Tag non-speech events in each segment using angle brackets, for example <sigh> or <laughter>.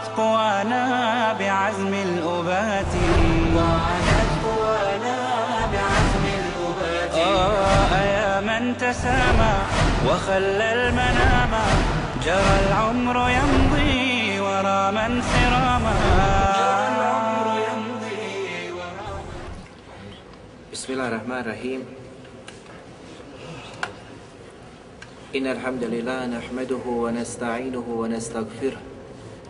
وعادت قوانا بعزم الأبات. وعادت قوانا بعزم الأبات. آه يا من تسامى وخلى المنام. جرى العمر يمضي ورا من سراما. جرى العمر يمضي ورا بسم الله الرحمن الرحيم. إن الحمد لله نحمده ونستعينه ونستغفره.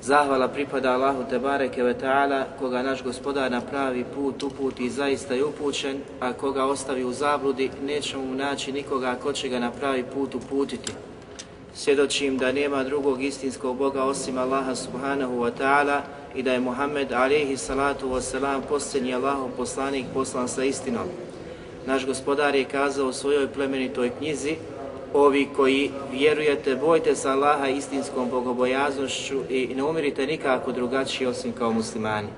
Zahvala pripada Allahu Tebareke ve Ta'ala, koga naš gospodar na pravi put uputi zaista je upućen, a koga ostavi u zabludi, nećemo mu naći nikoga ko će ga na pravi put uputiti. Svjedočim da nema drugog istinskog Boga osim Allaha Subhanahu wa Ta'ala i da je Muhammed alaihi salatu wasalam posljednji Allahov poslanik poslan sa istinom. Naš gospodar je kazao u svojoj plemenitoj knjizi Ovi koji vjerujete, bojte se Allaha istinskom bogobojaznošću i ne umirite nikako drugačiji osim kao muslimani.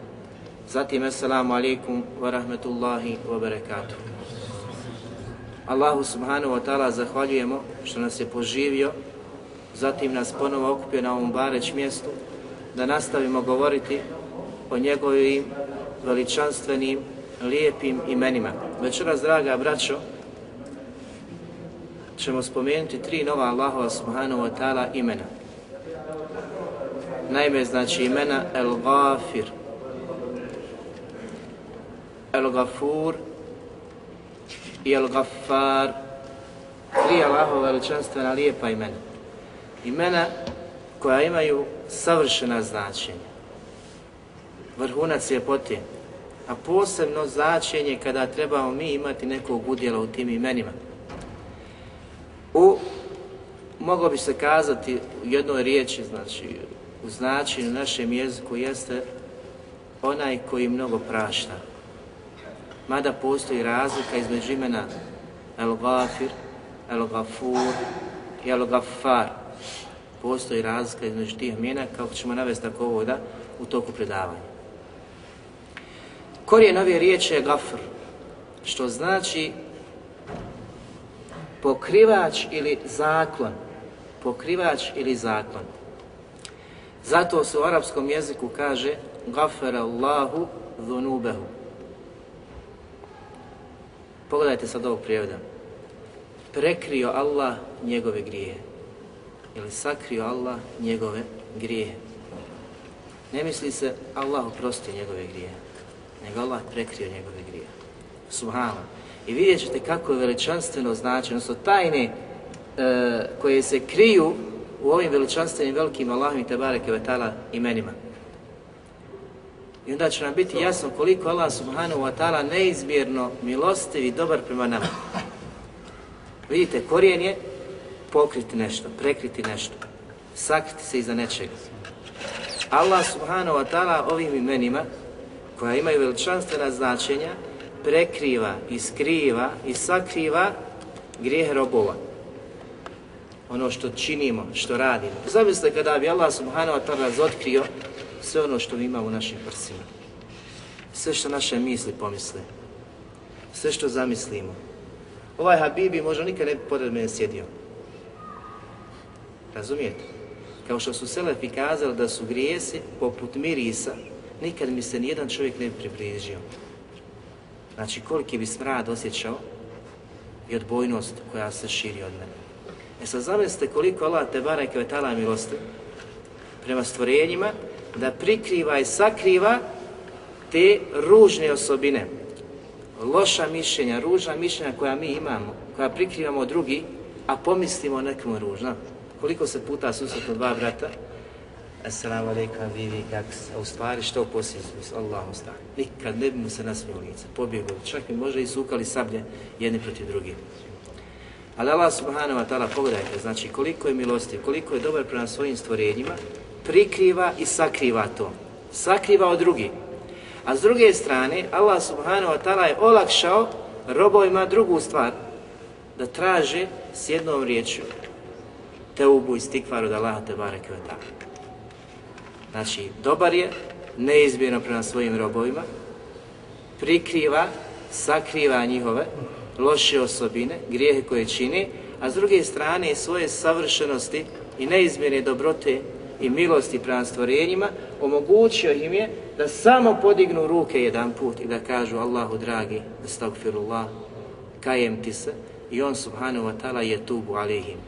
Zatim, assalamu alaikum wa rahmetullahi wa barakatuh. Allahu subhanahu wa ta'ala zahvaljujemo što nas je poživio, zatim nas ponovo okupio na ovom bareć mjestu, da nastavimo govoriti o njegovim veličanstvenim, lijepim imenima. Večeras, draga braćo, ćemo spomenuti tri nova Allahova subhanahu wa ta'ala imena. Naime, znači imena El Gafir, El Gafur i El Gafar, Tri Allahova veličanstvena lijepa imena. Imena koja imaju savršena značenja. Vrhunac je potijen. A posebno značenje kada trebamo mi imati nekog udjela u tim imenima. U, moglo bi se kazati u jednoj riječi, znači u značenju našem jeziku jeste onaj koji mnogo prašta. Mada postoji razlika između imena El Gafir, El Gafur i El Gafar. Postoji razlika između tih imena, kako ćemo navesti tako ovo da, u toku predavanja. Korijen ove riječi je Gafr, što znači pokrivač ili zaklon. Pokrivač ili zaklon. Zato se u arapskom jeziku kaže Gafara Allahu dhunubehu. Pogledajte sad ovog prijevoda. Prekrio Allah njegove grije. Ili sakrio Allah njegove grije. Ne misli se Allah oprosti njegove grije. Nego Allah prekrio njegove grije. Subhanallah. I vidjet ćete kako je veličanstveno značenje, odnosno tajne e, koje se kriju u ovim veličanstvenim velikim Allahom i Tebareke Vatala imenima. I onda će nam biti jasno koliko Allah subhanahu wa ta'ala neizmjerno milostiv i dobar prema nama. Vidite, korijen je pokriti nešto, prekriti nešto, sakriti se iza nečega. Allah subhanahu wa ta'ala ovim imenima, koja imaju veličanstvena značenja, prekriva i skriva i sakriva grijeh robova. Ono što činimo, što radimo. Zamislite kada bi Allah subhanahu wa ta'ala razotkrio sve ono što ima u našim prsima. Sve što naše misli pomisle. Sve što zamislimo. Ovaj Habibi možda nikad ne bi pored mene sjedio. Razumijete? Kao što su Selefi kazali da su grijesi poput mirisa, nikad mi se nijedan čovjek ne bi približio. Znači koliki bi smrad osjećao i odbojnost koja se širi od mene. E sad zamislite koliko Allah te bareke ve ta'ala milosti prema stvorenjima, da prikriva i sakriva te ružne osobine, loša mišljenja, ružna mišljenja koja mi imamo, koja prikrivamo drugi, a pomislimo o nekom ružnom. Koliko se puta susretno dva brata, Assalamu alaikum, vivi, kako se, a u stvari što poslije su, Allahu stari. Nikad ne bi mu se nasmio lice, pobjegao, čak i možda i sukali sablje jedni protiv drugih. Ali Allah subhanahu wa ta'ala, pogledajte, znači koliko je milosti, koliko je dobar prema svojim stvorenjima, prikriva i sakriva to. Sakriva od drugih. A s druge strane, Allah subhanahu wa ta'ala je olakšao robovima drugu stvar, da traže s jednom riječju te ubu i stikvar od Allaha te bareke wa ta'ala. Znači, dobar je, neizmjerno prema svojim robovima, prikriva, sakriva njihove loše osobine, grijehe koje čini, a s druge strane svoje savršenosti i neizmjerne dobrote i milosti prema stvorenjima, omogućio im je da samo podignu ruke jedan put i da kažu Allahu dragi, astagfirullah, kajem ti se, i on subhanahu wa ta'ala je tubu alihim.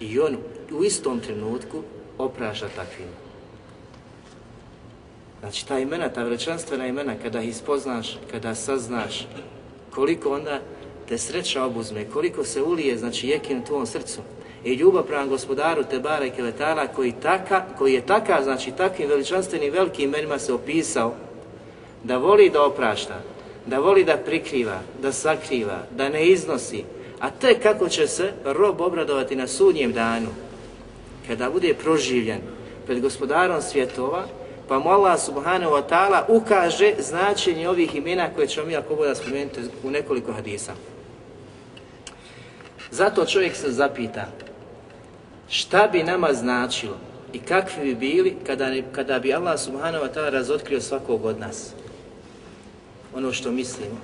I on u istom trenutku oprašta takvim. Znači ta imena, ta veličanstvena imena, kada ih spoznaš, kada saznaš, koliko onda te sreća obuzme, koliko se ulije, znači jekin u tvom srcu, i ljubav prema gospodaru Tebara i koji, taka, koji je taka, znači takvim veličanstvenim velikim imenima se opisao da voli da oprašta, da voli da prikriva, da sakriva, da ne iznosi, a te kako će se rob obradovati na sudnjem danu, kada bude proživljen pred gospodarom svjetova, pa mu Allah subhanahu wa ta'ala ukaže značenje ovih imena koje ćemo mi ako bude spomenuti u nekoliko hadisa. Zato čovjek se zapita šta bi nama značilo i kakvi bi bili kada, kada bi Allah subhanahu wa ta'ala razotkrio svakog od nas. Ono što mislimo.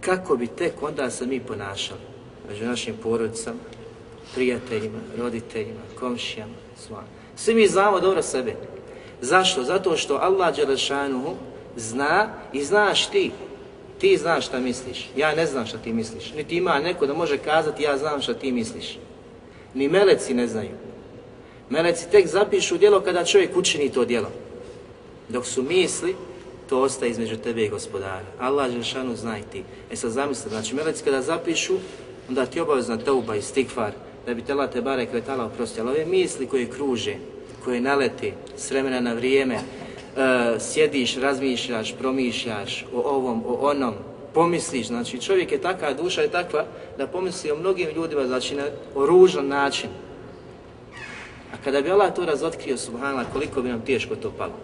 Kako bi tek onda se mi ponašali među našim porodicama, prijateljima, roditeljima, komšijama, svojima. Svi mi znamo dobro sebe. Zašto? Zato što Allah Đelešanuhu zna i znaš ti. Ti znaš šta misliš. Ja ne znam šta ti misliš. Niti ima neko da može kazati ja znam šta ti misliš. Ni meleci ne znaju. Meleci tek zapišu djelo kada čovjek učini to djelo. Dok su misli, to ostaje između tebe i gospodara. Allah Đelšanu zna i ti. E sad zamisli, znači meleci kada zapišu, onda ti obavezna teuba i stikvar, da bi tela te bare kvetala oprostio. Ali ove misli koje kruže, koje nalete s vremena na vrijeme, e, sjediš, razmišljaš, promišljaš o ovom, o onom, pomisliš, znači čovjek je takva, duša je takva da pomisli o mnogim ljudima, znači na, o ružan način. A kada bi Allah to razotkrio, subhanallah, koliko bi nam teško to palo.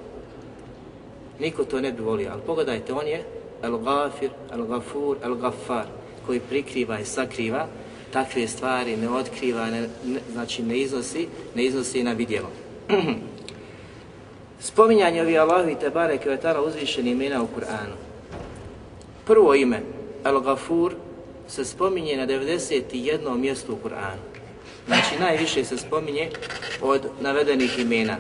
Niko to ne bi volio, ali pogledajte, on je El-Gafir, El-Gafur, El-Gafar, koji prikriva i sakriva, takve stvari ne otkriva, ne, ne, znači ne iznosi, ne iznosi na vidjelo. <clears throat> Spominjanje ovih Allahovi Tebare bareke uzvišeni imena u Kur'anu. Prvo ime, Al-Gafur, se spominje na 91. mjestu u Kur'anu. Znači najviše se spominje od navedenih imena.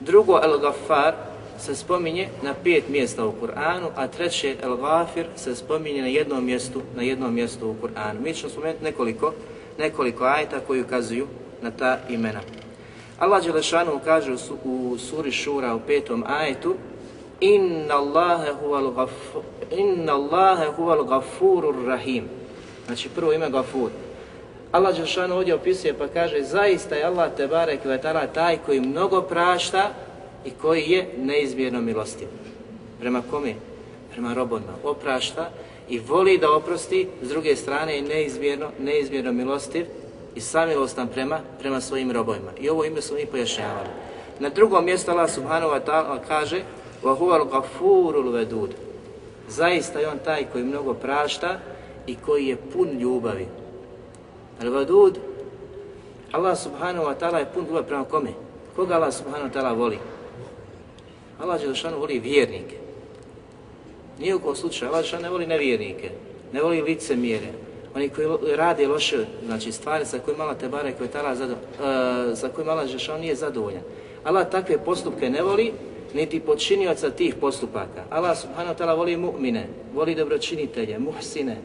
Drugo, Al-Gafar, se spominje na pet mjesta u Kur'anu, a treće El Gafir se spominje na jednom mjestu, na jednom mjestu u Kur'anu. Mi ćemo spomenuti nekoliko, nekoliko ajeta koji ukazuju na ta imena. Allah Đelešanu kaže u suri Šura u petom ajetu Inna Allahe huval, gafur, inna Allahe huval gafurur rahim. Znači prvo ime Gafur. Allah Đelešanu ovdje opisuje pa kaže zaista je Allah Tebare Kvetala taj koji mnogo prašta i koji je neizmjerno milostiv. Prema kome? Prema robodima. Oprašta i voli da oprosti, s druge strane je neizmjerno, neizmjerno milostiv i samilostan prema, prema svojim robovima. I ovo ime smo mi pojašnjavali. Na drugom mjestu Allah subhanahu wa ta'ala kaže وَهُوَ الْغَفُورُ الْوَدُودُ Zaista je on taj koji mnogo prašta i koji je pun ljubavi. Al-Vadud, Allah subhanahu wa ta'ala je pun ljubavi prema kome? Koga Allah subhanahu wa ta'ala voli? Allah Đelešanu voli vjernike. Nije u kom slučaju, Allah Đelešanu ne voli nevjernike, ne voli lice mjere. Oni koji rade loše, znači stvari sa kojima Allah Tebare, koji tala zado, uh, za koje Allah Đelešanu nije zadovoljan. Allah takve postupke ne voli, niti počinioca tih postupaka. Allah subhanahu ta'ala voli mu'mine, voli dobročinitelje, muhsine,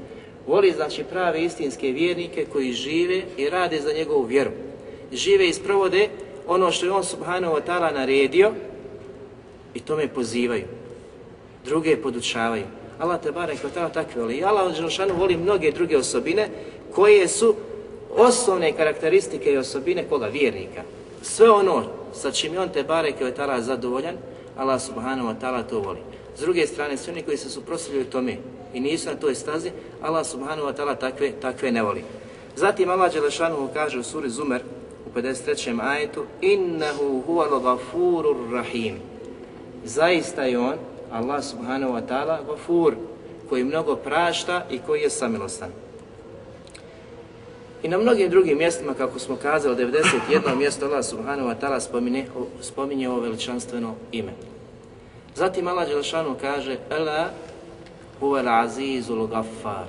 Voli znači prave istinske vjernike koji žive i rade za njegovu vjeru. Žive i sprovode ono što je on subhanahu wa ta'ala naredio i tome pozivaju. Druge podučavaju. Allah te barek od tada takve voli. I Allah Đelšanu voli mnoge druge osobine koje su osnovne karakteristike i osobine koga? Vjernika. Sve ono sa čim je on te barek od tada zadovoljan, Allah subhanahu wa ta'ala to voli. S druge strane, svi oni koji se suprostavljaju tome i nisu na toj stazi, Allah subhanahu wa ta'ala takve, takve ne voli. Zatim Allah Đelešanu kaže u suri Zumer u 53. ajetu Innehu huval gafurur rahim. Zaista je on, Allah subhanahu wa ta'ala, gafur, koji mnogo prašta i koji je samilostan. I na mnogim drugim mjestima, kako smo kazali, 91. <coughs> mjesto Allah subhanahu wa ta'ala spominje, spominje ovo veličanstveno ime. Zatim Allah Đelešanu kaže Ela huvel azizul gaffar.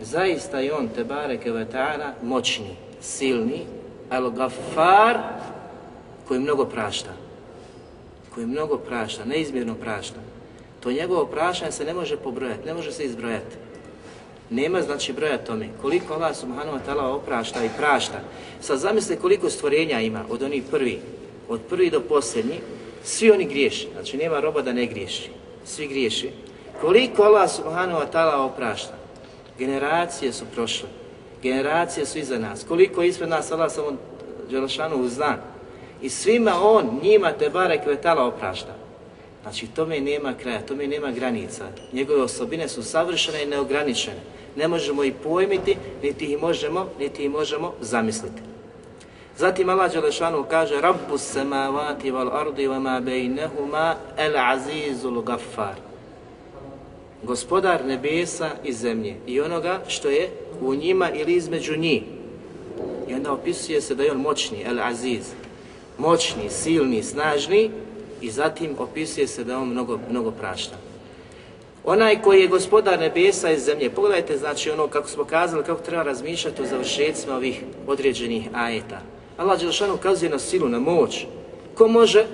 Zaista je on, te bareke ve ta'ala, moćni, silni, al gaffar, koji mnogo prašta. Koji mnogo prašta, neizmjerno prašta. To njegovo prašanje se ne može pobrojati, ne može se izbrojati. Nema znači broja tome. Koliko Allah subhanahu wa ta'ala oprašta i prašta. Sad zamisli koliko stvorenja ima od onih prvi, od prvi do posljednji, svi oni griješi. Znači nema roba da ne griješi. Svi griješi. Koliko Allah subhanahu wa ta'ala oprašta. Generacije su prošle. Generacije su iza nas. Koliko ispred nas Allah samo Đelšanu zna. I svima on, njima te bare kvetala oprašta. Znači tome nema kraja, tome nema granica. Njegove osobine su savršene i neograničene. Ne možemo ih pojmiti, niti ih možemo, niti ih možemo zamisliti. Zatim Allah Đelešanu kaže Rabbu samavati val ardi wa ma bejnehuma el azizul gaffar. Gospodar nebesa i zemlje i onoga što je u njima ili između njih. I onda opisuje se da je on moćni, el aziz. Moćni, silni, snažni i zatim opisuje se da on mnogo, mnogo prašta. Onaj koji je gospodar nebesa i zemlje, pogledajte znači ono kako smo kazali, kako treba razmišljati o završecima ovih određenih ajeta. Allah Đelšanu ukazuje na silu, na moć. Ko može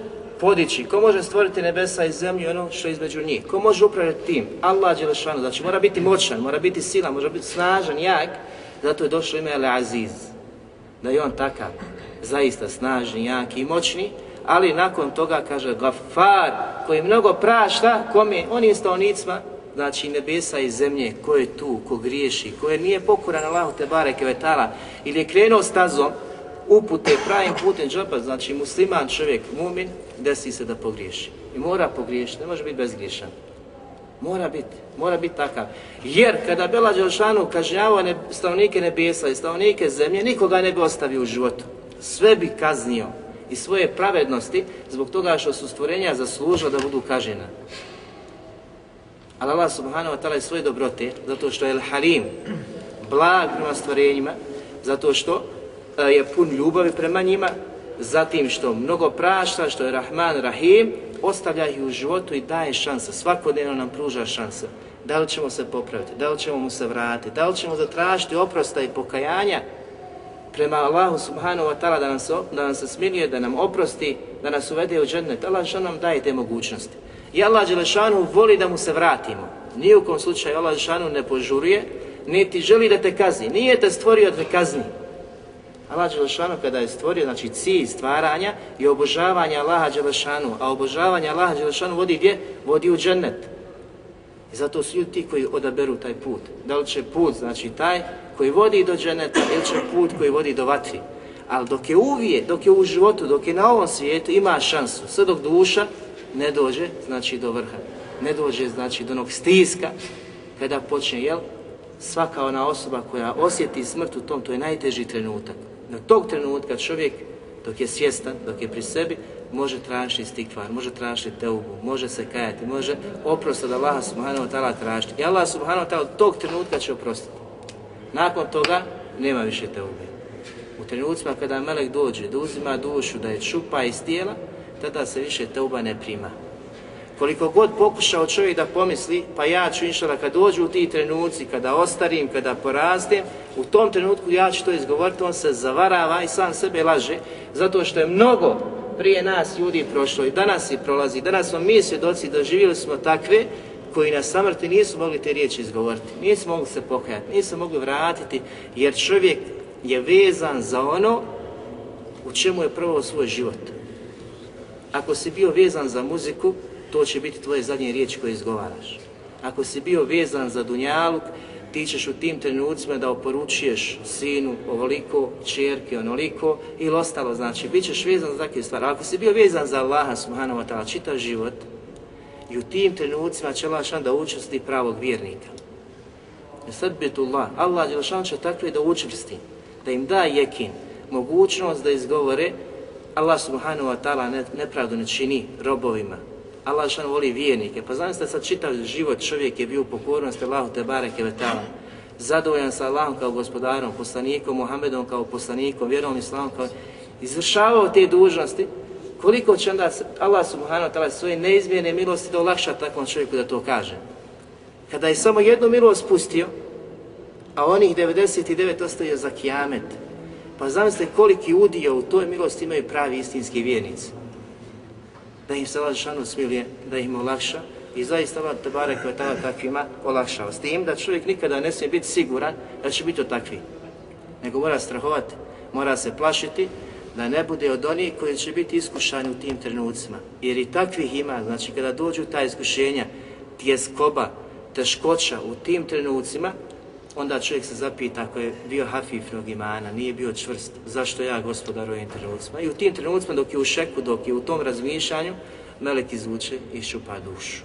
podići, ko može stvoriti nebesa i zemlju ono što je između njih? Ko može upravljati tim? Allah Đelešanu, znači mora biti moćan, mora biti sila, mora biti snažan, jak, zato je došlo ime Al-Aziz, Da je on takav, zaista snažni, jaki i moćni, ali nakon toga kaže Gafar, koji mnogo prašta, kome, on je stanovnicima, znači nebesa i zemlje, ko je tu, ko griješi, ko je nije pokoran Allahu te bareke vetala, ili je krenuo stazom, upute pravim putem džaba, znači musliman čovjek, mumin, desi se da pogriješi. I mora pogriješiti, ne može biti bezgriješan. Mora biti, mora biti takav. Jer kada Bela Đelšanu kažnjavao ne, stavnike nebesa i stavnike zemlje, nikoga ne bi ostavio u životu. Sve bi kaznio i svoje pravednosti zbog toga što su stvorenja zaslužila da budu kažena. Ali Allah subhanahu wa ta'ala je svoje dobrote, zato što je al-halim, blag prema stvorenjima, zato što e, je pun ljubavi prema njima, zatim što mnogo prašta, što je Rahman Rahim, ostavlja ih u životu i daje šansa, svakodnevno nam pruža šansa. Da li ćemo se popraviti, da li ćemo mu se vratiti, da li ćemo zatražiti oprosta i pokajanja prema Allahu subhanahu wa ta'ala da, nam se, da nam se smiluje, da nam oprosti, da nas uvede u džennet. Allah što nam daje te mogućnosti. I Allah Đelešanu voli da mu se vratimo. Nije u kom slučaju Allah Đelešanu ne požuruje, niti želi da te kazni. Nije te stvorio da te kazni. Allah Đelešanu kada je stvorio, znači cilj stvaranja i obožavanja Allaha Đelešanu, a obožavanje Allaha Đelešanu vodi gdje? Vodi u džennet. I zato su ljudi ti koji odaberu taj put. Da li će put, znači taj koji vodi do dženeta ili će put koji vodi do vatri. Ali dok je uvije, dok je u životu, dok je na ovom svijetu, ima šansu. Sve dok duša ne dođe, znači do vrha. Ne dođe, znači do onog stiska, kada počne, jel? Svaka ona osoba koja osjeti smrt u tom, to je najteži trenutak na tog trenutka čovjek, dok je svjestan, dok je pri sebi, može tražiti stikvar, može tražiti teubu, može se kajati, može oprost od Allaha subhanahu wa ta'ala tražiti. I Allah subhanahu wa ta'ala tog trenutka će oprostiti. Nakon toga nema više teube. U trenucima kada melek dođe, da uzima dušu, da je čupa iz tijela, tada se više teuba ne prima. Koliko god pokušao čovjek da pomisli, pa ja ću inšala kad dođu u ti trenuci, kada ostarim, kada porastem, u tom trenutku ja ću to izgovoriti, on se zavarava i sam sebe laže, zato što je mnogo prije nas ljudi prošlo i danas i prolazi, danas smo mi svjedoci, doživjeli smo takve koji na samrti nisu mogli te riječi izgovoriti, nisu mogli se pokajati, nisu mogli vratiti, jer čovjek je vezan za ono u čemu je prvo svoj život. Ako si bio vezan za muziku, to će biti tvoje zadnje riječi koje izgovaraš. Ako si bio vezan za dunjaluk, ti ćeš u tim trenucima da oporučuješ sinu ovoliko, čerke onoliko ili ostalo, znači, bit ćeš vezan za takve stvari. Ako si bio vezan za Allaha subhanahu wa ta'ala čitav život, i u tim trenucima će Allah da učesti pravog vjernika. E Sadbitullah, Allah Đelšan će takve da učvrsti, da im da jekin, mogućnost da izgovore Allah subhanahu wa ta'ala nepravdu ne čini robovima, Allah šan voli vjernike. Pa znam ste sad čitav život čovjek je bio u pokornosti Allahu te bareke ve ta'ala. Zadovoljan sa Allahom kao gospodarom, poslanikom, Muhammedom kao poslanikom, vjerom islamom kao izvršavao te dužnosti, koliko će onda Allah subhanahu wa ta'ala svoje neizmjene milosti da olakša takvom čovjeku da to kaže. Kada je samo jednu milost spustio, a onih 99 ostaje za kijamet, pa zamislite koliki udio u toj milosti imaju pravi istinski vjernici da im se Allah šanu smilije, da im olakša i zaista Allah Tebare koje tada takvima olakšao. S tim da čovjek nikada ne smije biti siguran da će biti od takvi. Nego mora strahovati, mora se plašiti da ne bude od onih koji će biti iskušani u tim trenucima. Jer i takvih ima, znači kada dođu ta iskušenja, tjeskoba, teškoća u tim trenucima, onda čovjek se zapita ako je bio hafifnog imana, nije bio čvrst, zašto ja gospodar u ovim trenucima? I u tim trenucima dok je u šeku, dok je u tom razmišljanju, melek izvuče i šupa dušu.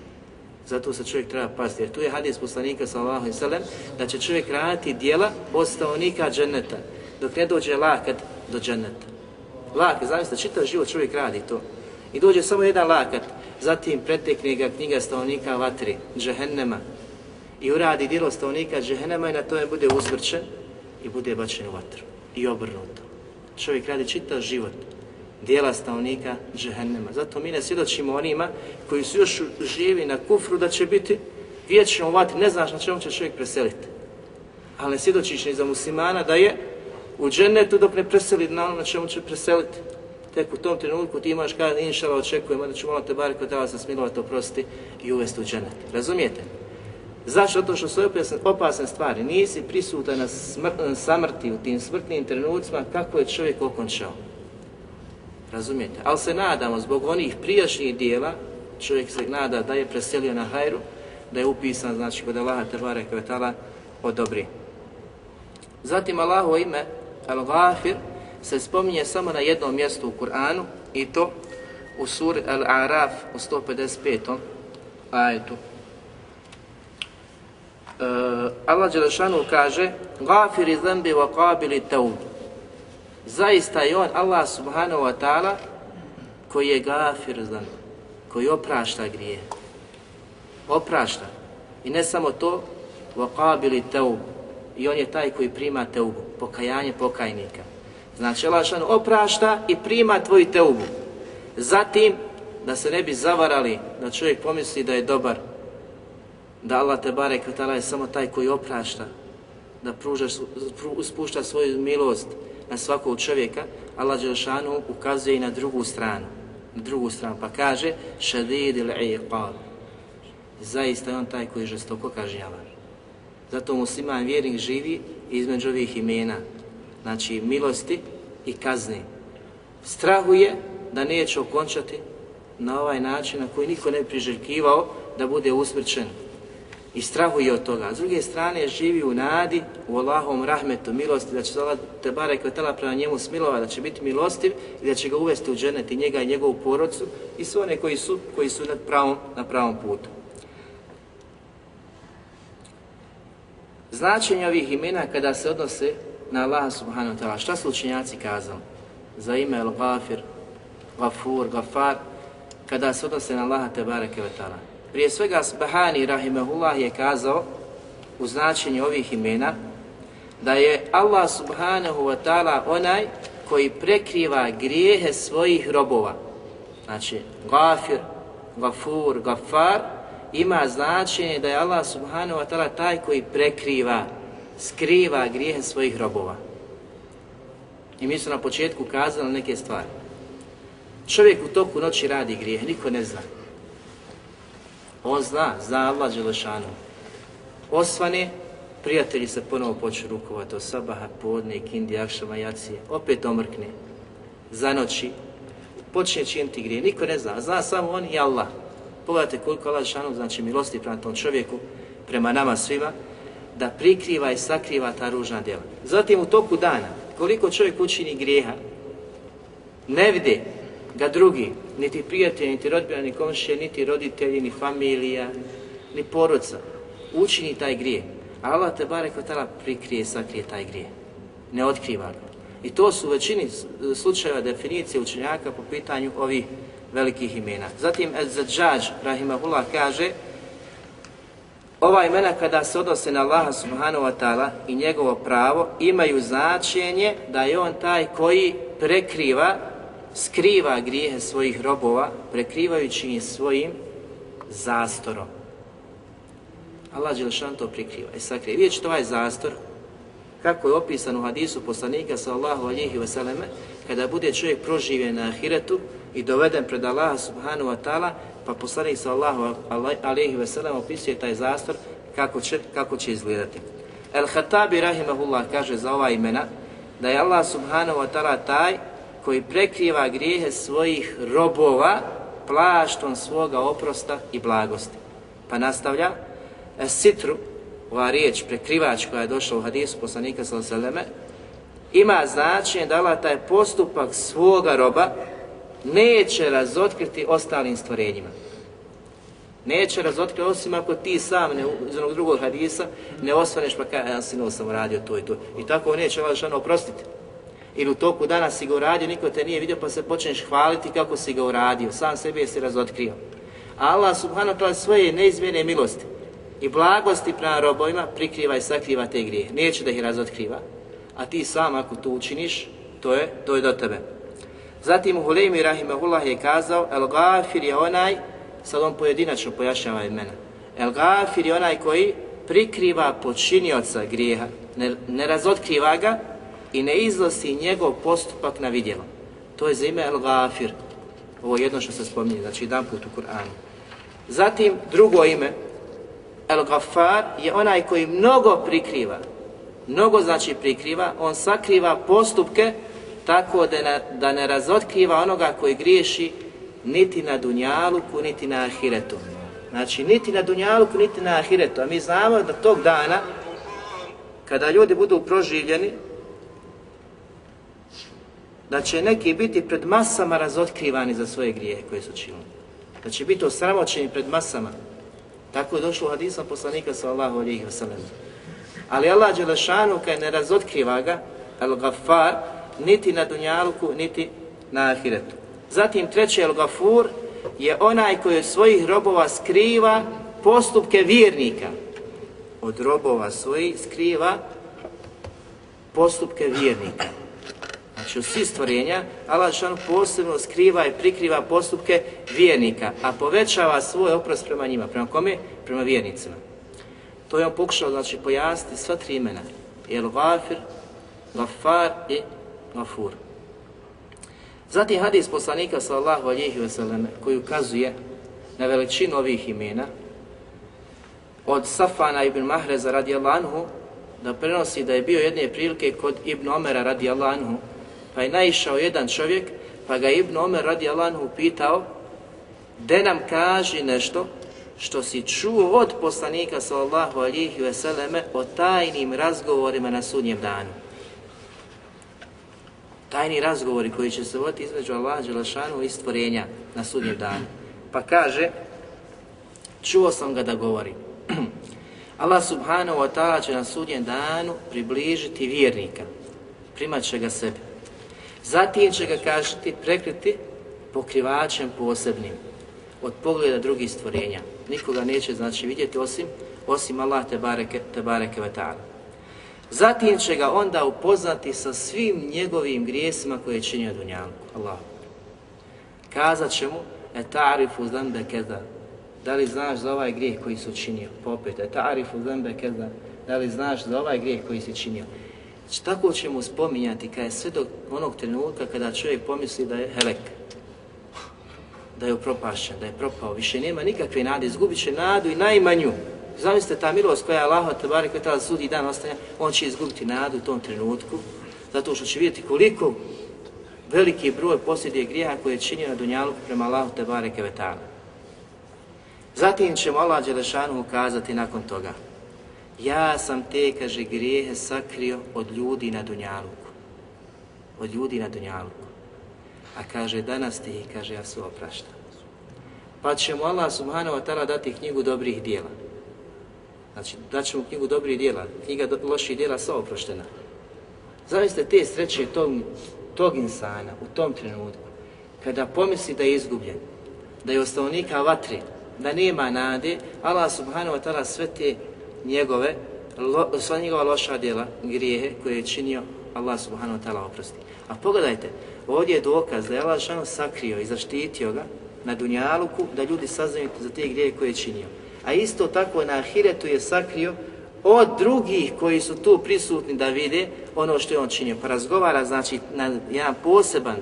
Zato se čovjek treba pasti, jer tu je hadis poslanika sallahu ve sellem da će čovjek raditi dijela ostavnika dženeta, dok ne dođe lakat do dženeta. Lakat, zamislite, čitav život čovjek radi to. I dođe samo jedan lakat, zatim pretekne ga knjiga stavnika vatri, džehennema, i uradi djelo stavnika džehennema i na tome bude uzvrčen i bude bačen u vatru. I obrnuto. Čovjek radi čitav život dijela stavnika džehennema. Zato mi ne svjedočimo onima koji su još živi na kufru da će biti vječno u vatri. Ne znaš na čemu će čovjek preseliti. Ali ne svjedočiš ni za muslimana da je u džennetu dok ne preseli na ono na čemu će preseliti. Tek u tom trenutku ti imaš kada inšala očekujemo da ću malo te bar kod vas se oprostiti oprosti i uvesti u džennet. Razumijete? Zašto? Zato što su opasne, opasne stvari. Nisi prisutan na smrt, samrti u tim smrtnim trenucima kako je čovjek okončao. Razumijete? Ali se nadamo, zbog onih prijašnjih dijela, čovjek se nada da je preselio na hajru, da je upisan, znači, kod Allaha Trbara Kvetala odobri. Zatim Allahovo ime, Al-Ghafir, se spominje samo na jednom mjestu u Kur'anu i to u suri Al-Araf u 155. ajetu. Uh, Allah Đelešanu kaže Gafiri zembi wa qabili taub Zaista je on Allah subhanahu wa ta'ala koji je gafir zembi, koji oprašta grije oprašta i ne samo to wa qabili taub i on je taj koji prima teubu pokajanje pokajnika znači Allah oprašta i prima tvoju teubu zatim da se ne bi zavarali da čovjek pomisli da je dobar da Allah te barek je samo taj koji oprašta, da pruža, spušta svoju milost na svakog čovjeka, Allah Đelšanu ukazuje i na drugu stranu. Na drugu stranu pa kaže šadid il iqab. Zaista je on taj koji žestoko kažnjava. Zato musliman vjernik živi između ovih imena. Znači milosti i kazni. Strahuje da neće okončati na ovaj način na koji niko ne bi priželjkivao da bude usmrčen i strahuje od toga. S druge strane, živi u nadi, u Allahom rahmetu, milosti, da će Allah te barek tela prema njemu smilova, da će biti milostiv i da će ga uvesti u dženet i njega i njegovu porodcu i sve one koji su, koji su na pravom, na pravom putu. Značenje ovih imena kada se odnose na Allaha subhanahu wa ta'ala, šta su učenjaci kazali? Za ime El-Ghafir, Ghafur, Ghafar, kada se odnose na Allaha te bareke ve ta'ala. Prije svega Subhani Rahimahullah je kazao u značenju ovih imena da je Allah subhanahu wa ta'ala onaj koji prekriva grijehe svojih robova. Znači, gafir, gafur, gafar ima značenje da je Allah subhanahu wa ta'ala taj koji prekriva, skriva grijehe svojih robova. I mi su na početku kazali neke stvari. Čovjek u toku noći radi grijeh, niko ne zna On zna, zna Allah Đelešanu. Osvane, prijatelji se ponovo počnu rukovati od sabaha, podne, kindi, akšama, jacije. Opet omrkne. Zanoći. Počne činiti grije. Niko ne zna. Zna samo on i Allah. Pogledajte koliko Allah Đelešanu znači milosti prema tom čovjeku, prema nama svima, da prikriva i sakriva ta ružna djela. Zatim u toku dana, koliko čovjek učini grijeha, ne vide ga drugi, niti prijatelji, niti rodbina, ni komšije, niti roditelji, ni familija, ni porodca, učini taj grije. A Allah te bare kotala prikrije, sakrije taj grije. Ne otkriva ga. I to su u većini slučajeva definicije učenjaka po pitanju ovih velikih imena. Zatim Ezzadžađ, Rahimahullah, kaže ova imena kada se odnose na Allaha subhanahu wa ta'ala i njegovo pravo imaju značenje da je on taj koji prekriva skriva grijehe svojih robova, prekrivajući ih svojim zastorom. Allah Đelšan to prikriva i sakrije. Vidjet ćete ovaj zastor, kako je opisan u hadisu poslanika sallahu alihi vseleme, kada bude čovjek proživjen na ahiretu i doveden pred Allaha subhanahu wa ta'ala, pa poslanik sallahu ve sellem opisuje taj zastor kako će, kako će izgledati. El Hatabi rahimahullah kaže za ova imena da je Allah subhanahu wa ta'ala taj koji prekriva grijehe svojih robova plaštom svoga oprosta i blagosti. Pa nastavlja, sitru, ova riječ, prekrivač koja je došla u hadisu poslanika sallallahu s.a.v. ima značenje da Allah taj postupak svoga roba neće razotkriti ostalim stvorenjima. Neće razotkriti osim ako ti sam ne, iz onog drugog hadisa ne osvaneš pa kaj, ja sinu sam radio to i to. I tako neće Allah žena oprostiti ili u toku dana si ga uradio, niko te nije vidio pa se počneš hvaliti kako si ga uradio, sam sebe si razotkrio. Allah subhanahu ta'ala svoje neizmjene milosti i blagosti prema robovima prikriva i sakriva te grije. Neće da ih razotkriva, a ti sam ako to učiniš, to je, to je do tebe. Zatim u Hulemi Rahimahullah je kazao, El Gafir je onaj, sad on pojedinačno pojašnjava imena, El Gafir je onaj koji prikriva počinioca grijeha, ne, ne razotkriva ga, i ne izlosi njegov postupak na vidjelo. To je za ime El Gafir. Ovo je jedno što se spominje, znači jedan put u Kur'anu. Zatim drugo ime, El Gafar, je onaj koji mnogo prikriva. Mnogo znači prikriva, on sakriva postupke tako da ne, da ne razotkriva onoga koji griješi niti na Dunjaluku, niti na Ahiretu. Znači, niti na Dunjaluku, niti na Ahiretu. A mi znamo da tog dana, kada ljudi budu proživljeni, da će neki biti pred masama razotkrivani za svoje grijehe koje su činili. Da će biti osramoćeni pred masama. Tako je došlo u hadisom poslanika sallahu alihi wasallam. Ali Allah Đelešanu kada ne razotkriva ga, Al-Ghaffar, niti na dunjaluku, niti na ahiretu. Zatim treći El gafur je onaj koji od svojih robova skriva postupke vjernika. Od robova svojih skriva postupke vjernika. Znači u svi stvorenja, Allah šan posebno skriva i prikriva postupke vjernika, a povećava svoj oprost prema njima. Prema kome? Prema vjernicima. To je on pokušao znači, pojasniti sva tri imena. El Gafir, Gafar i Gafur. Zatim hadis poslanika sallahu alihi wasallam koji ukazuje na veličinu ovih imena od Safana ibn Mahreza radijallahu anhu da prenosi da je bio jedne prilike kod Ibn Omera radijallahu anhu Pa je naišao jedan čovjek, pa ga Ibn Omer radijallahu anhu pitao, de nam kaži nešto što si čuo od poslanika sallallahu alihi veseleme o tajnim razgovorima na sudnjem danu. Tajni razgovori koji će se voditi između Allaha Đelešanu i stvorenja na sudnjem danu. Pa kaže, čuo sam ga da govori. <clears throat> Allah subhanahu wa ta'ala će na sudnjem danu približiti vjernika. Primat će ga sebi Zatim će ga kažeti, prekriti pokrivačem posebnim od pogleda drugih stvorenja. Nikoga neće znači vidjeti osim osim Allah te bareke te bareke ve taala. Zatim će ga onda upoznati sa svim njegovim grijesima koje je činio Dunjanku. Allah. Kazat će mu, etarifu zembe keda. Da li znaš za ovaj grijeh koji su činio? Popet, pa etarifu zembe keza. keda. Da li znaš za ovaj grijeh koji si činio? Tako tako mu spominjati kada je sve do onog trenutka kada čovjek pomisli da je helek. da je upropašćen, da je propao, više nema nikakve nade, izgubit će nadu i najmanju. Zamislite ta milost koja je Allah, tebari, koja tada sudi dan ostaje, on će izgubiti nadu u tom trenutku, zato što će vidjeti koliko veliki broj posljednjeg grijeha koje je činio na Dunjalu prema Allahu Tebare Kevetana. Zatim ćemo Allah Đelešanu ukazati nakon toga. Ja sam te, kaže, grijehe sakrio od ljudi na Dunjaluku. Od ljudi na Dunjaluku. A kaže, danas ti kaže, ja se opraštam. Pa će mu Allah subhanahu wa ta'ala dati knjigu dobrih dijela. Znači, daće mu knjigu dobrih dijela. Knjiga do, loših dijela sva oproštena. Zavisite te sreće tog, tog insana u tom trenutku. Kada pomisli da je izgubljen, da je ostavnika vatri, da nema nade, Allah subhanahu wa ta'ala sve te njegove, lo, sva njegova loša djela, grijehe koje je činio, Allah subhanahu wa ta'ala oprosti. A pogledajte, ovdje je dokaz da je Allah šano sakrio i zaštitio ga na Dunjaluku, da ljudi saznaju za te grijehe koje je činio. A isto tako na Ahiretu je sakrio od drugih koji su tu prisutni da vide ono što je on činio. Pa razgovara, znači, na jedan poseban,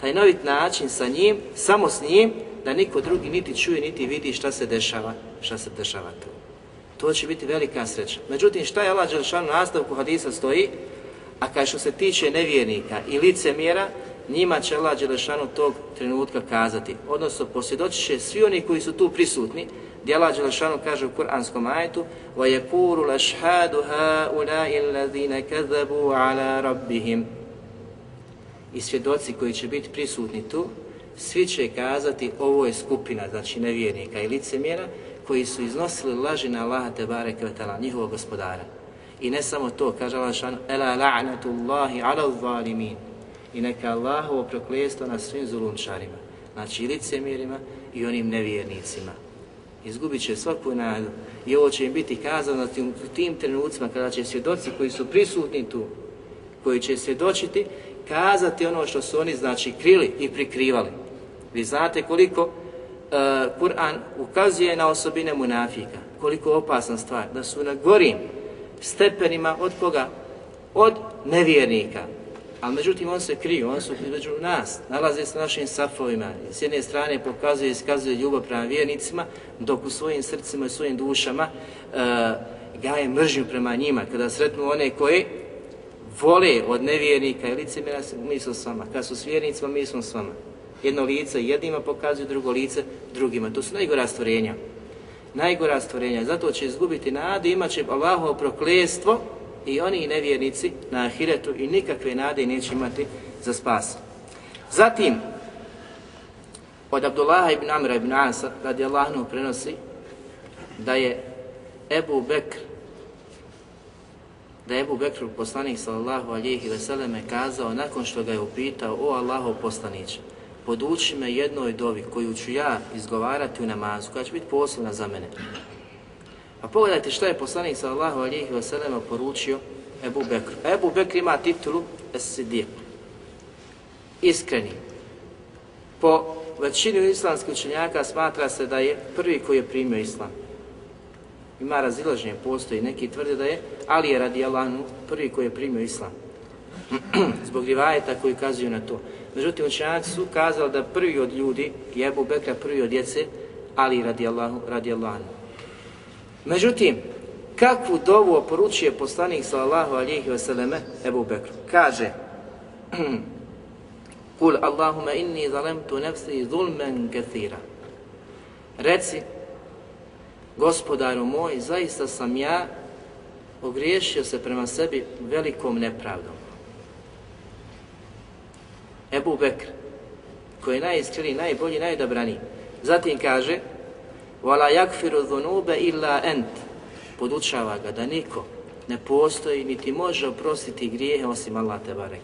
tajnovit način sa njim, samo s njim, da niko drugi niti čuje, niti vidi šta se dešava, šta se dešava tu. To će biti velika sreća. Međutim, šta je Allah Đelšanu nastavku hadisa stoji? A kaj što se tiče nevjernika i licemjera, njima će Allah Đelešanu tog trenutka kazati. Odnosno, posvjedoći će svi oni koji su tu prisutni, gdje Allah Đelešanu kaže u Kur'anskom ajetu وَيَكُورُ لَشْحَادُ هَا الَّذِينَ كَذَبُوا عَلَى رَبِّهِمْ I svjedoci koji će biti prisutni tu, svi će kazati ovo je skupina, znači nevjernika i licemjera, koji su iznosili laži na Allaha Tebare Kvetala, njihovog gospodara. I ne samo to, kaže Allah šan, Ela la'natullahi ala zalimin. I neka Allahovo proklestvo na svim zulumčarima, znači i licemjerima i onim nevjernicima. Izgubit će svaku nadu. I ovo će im biti kazano u tim trenucima kada će svjedoci koji su prisutni tu, koji će svjedočiti, kazati ono što su oni znači krili i prikrivali. Vi znate koliko uh, Kur'an ukazuje na osobine munafika, koliko opasna stvar, da su na gorim stepenima od koga? Od nevjernika. Ali međutim on se kriju, on su među nas, nalaze se našim safovima. S jedne strane pokazuje i iskazuje ljubav prema vjernicima, dok u svojim srcima i svojim dušama e, gaje mržnju prema njima. Kada sretnu one koji vole od nevjernika i licemira, mi smo s vama. Kad su s vjernicima, mi smo s vama. Jedno lice jednima pokazuje, drugo lice drugima. To su najgora stvorenja. Najgora stvorenja. Zato će izgubiti nadu, imat će Allahovo proklestvo i oni nevjernici na ahiretu i nikakve nade neće imati za spas. Zatim, od Abdullaha ibn Amra ibn Asa, radi Allahnu prenosi, da je Ebu Bekr, da je Ebu Bekr, poslanik sallallahu alihi veseleme, kazao nakon što ga je upitao, o Allahov poslaniće, poduči me jednoj dovi koju ću ja izgovarati u namazu, koja će biti posebna za mene. A pogledajte što je poslanik sallallahu alihi wasallam poručio Ebu Bekru. Ebu Bekr ima titulu Es-Sidiq. Iskreni. Po većini islamskih učenjaka smatra se da je prvi koji je primio islam. Ima razilaženje, postoji neki tvrde da je Ali je radi Allahnu prvi koji je primio islam. <clears throat> Zbog rivajeta koji kazuju na to. Međutim, učenjaci su kazali da prvi od ljudi, je Ebu Bekra prvi od djece, Ali radi Allahu, radi Allahnu. Međutim, kakvu dovu oporučuje poslanik sallallahu alihi wasallam Ebu Bekru? Kaže, <clears throat> Kul Allahuma inni zalemtu nefsi zulmen kathira. Reci, gospodaru moj, zaista sam ja ogriješio se prema sebi velikom nepravdom. Ebu Bekr, koji je najiskreniji, najbolji, najdobraniji. Zatim kaže, Vala yakfiru dhunube illa ent. Podučava ga da niko ne postoji niti može oprostiti grijehe osim Allah te barek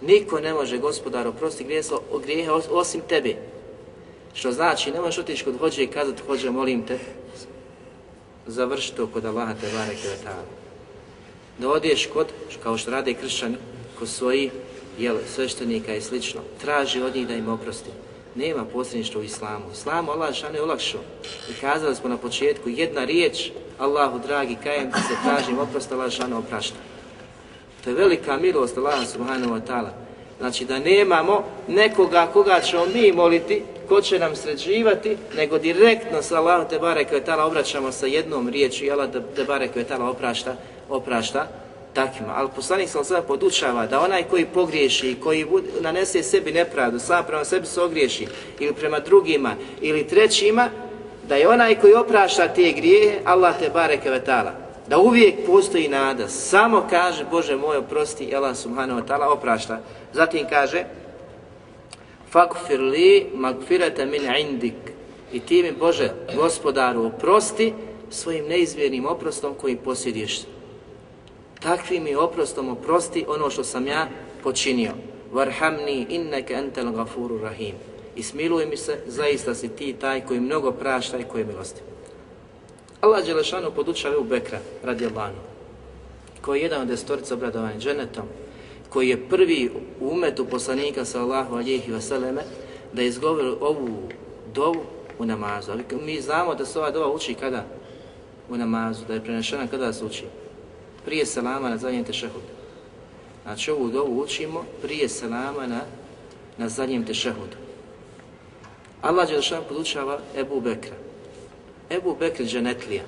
Niko ne može gospodar oprostiti grijehe, grijehe osim tebe. Što znači, ne možeš otići kod hođe i kazati hođe, molim te, završi to kod Allaha te barek Da odiješ kod, kao što rade kršćani, kod svojih jel, sveštenika i slično, traži od njih da im oprosti nema posredništva u islamu. Islamu Allah šan je olakšao. I kazali smo na početku, jedna riječ, Allahu dragi, kajem ti se tražim oprost, Allah šan oprašta. To je velika milost Allah subhanahu wa ta'ala. Znači da nemamo nekoga koga ćemo mi moliti, ko će nam sređivati, nego direktno sa Allahom te bareke obraćamo sa jednom riječju i Allah te bareke oprašta, oprašta takvima. Ali poslanik sam sada podučava da onaj koji pogriješi, koji nanese sebi nepravdu, sam prema sebi se ogriješi, ili prema drugima, ili trećima, da je onaj koji oprašta te grijehe, Allah te bareke vetala. Da uvijek postoji nada, samo kaže Bože moj oprosti Allah subhanahu wa ta'ala oprašta. Zatim kaže Fakfir li magfirata min indik i ti mi Bože gospodaru oprosti svojim neizmjernim oprostom koji posjediš takvi mi oprostom oprosti ono što sam ja počinio. Varhamni inneke entel gafuru rahim. I smiluj mi se, zaista si ti taj koji mnogo prašta i koji je milosti. Allah Đelešanu podučava u Bekra, radi Allahanu, koji je jedan od destorica obradovanja dženetom, koji je prvi u umetu poslanika sallahu alihi vseleme, da izgovori ovu dovu u namazu. Ali mi znamo da se ova dova uči kada? U namazu, da je prenešena kada se uči? Prije selama na zadnjem tešehudu. Znači ovu dovu učimo prije selama na, na zadnjem tešehudu. Allah Đelšan podučava Ebu Bekra. Ebu Bekr dženetlija.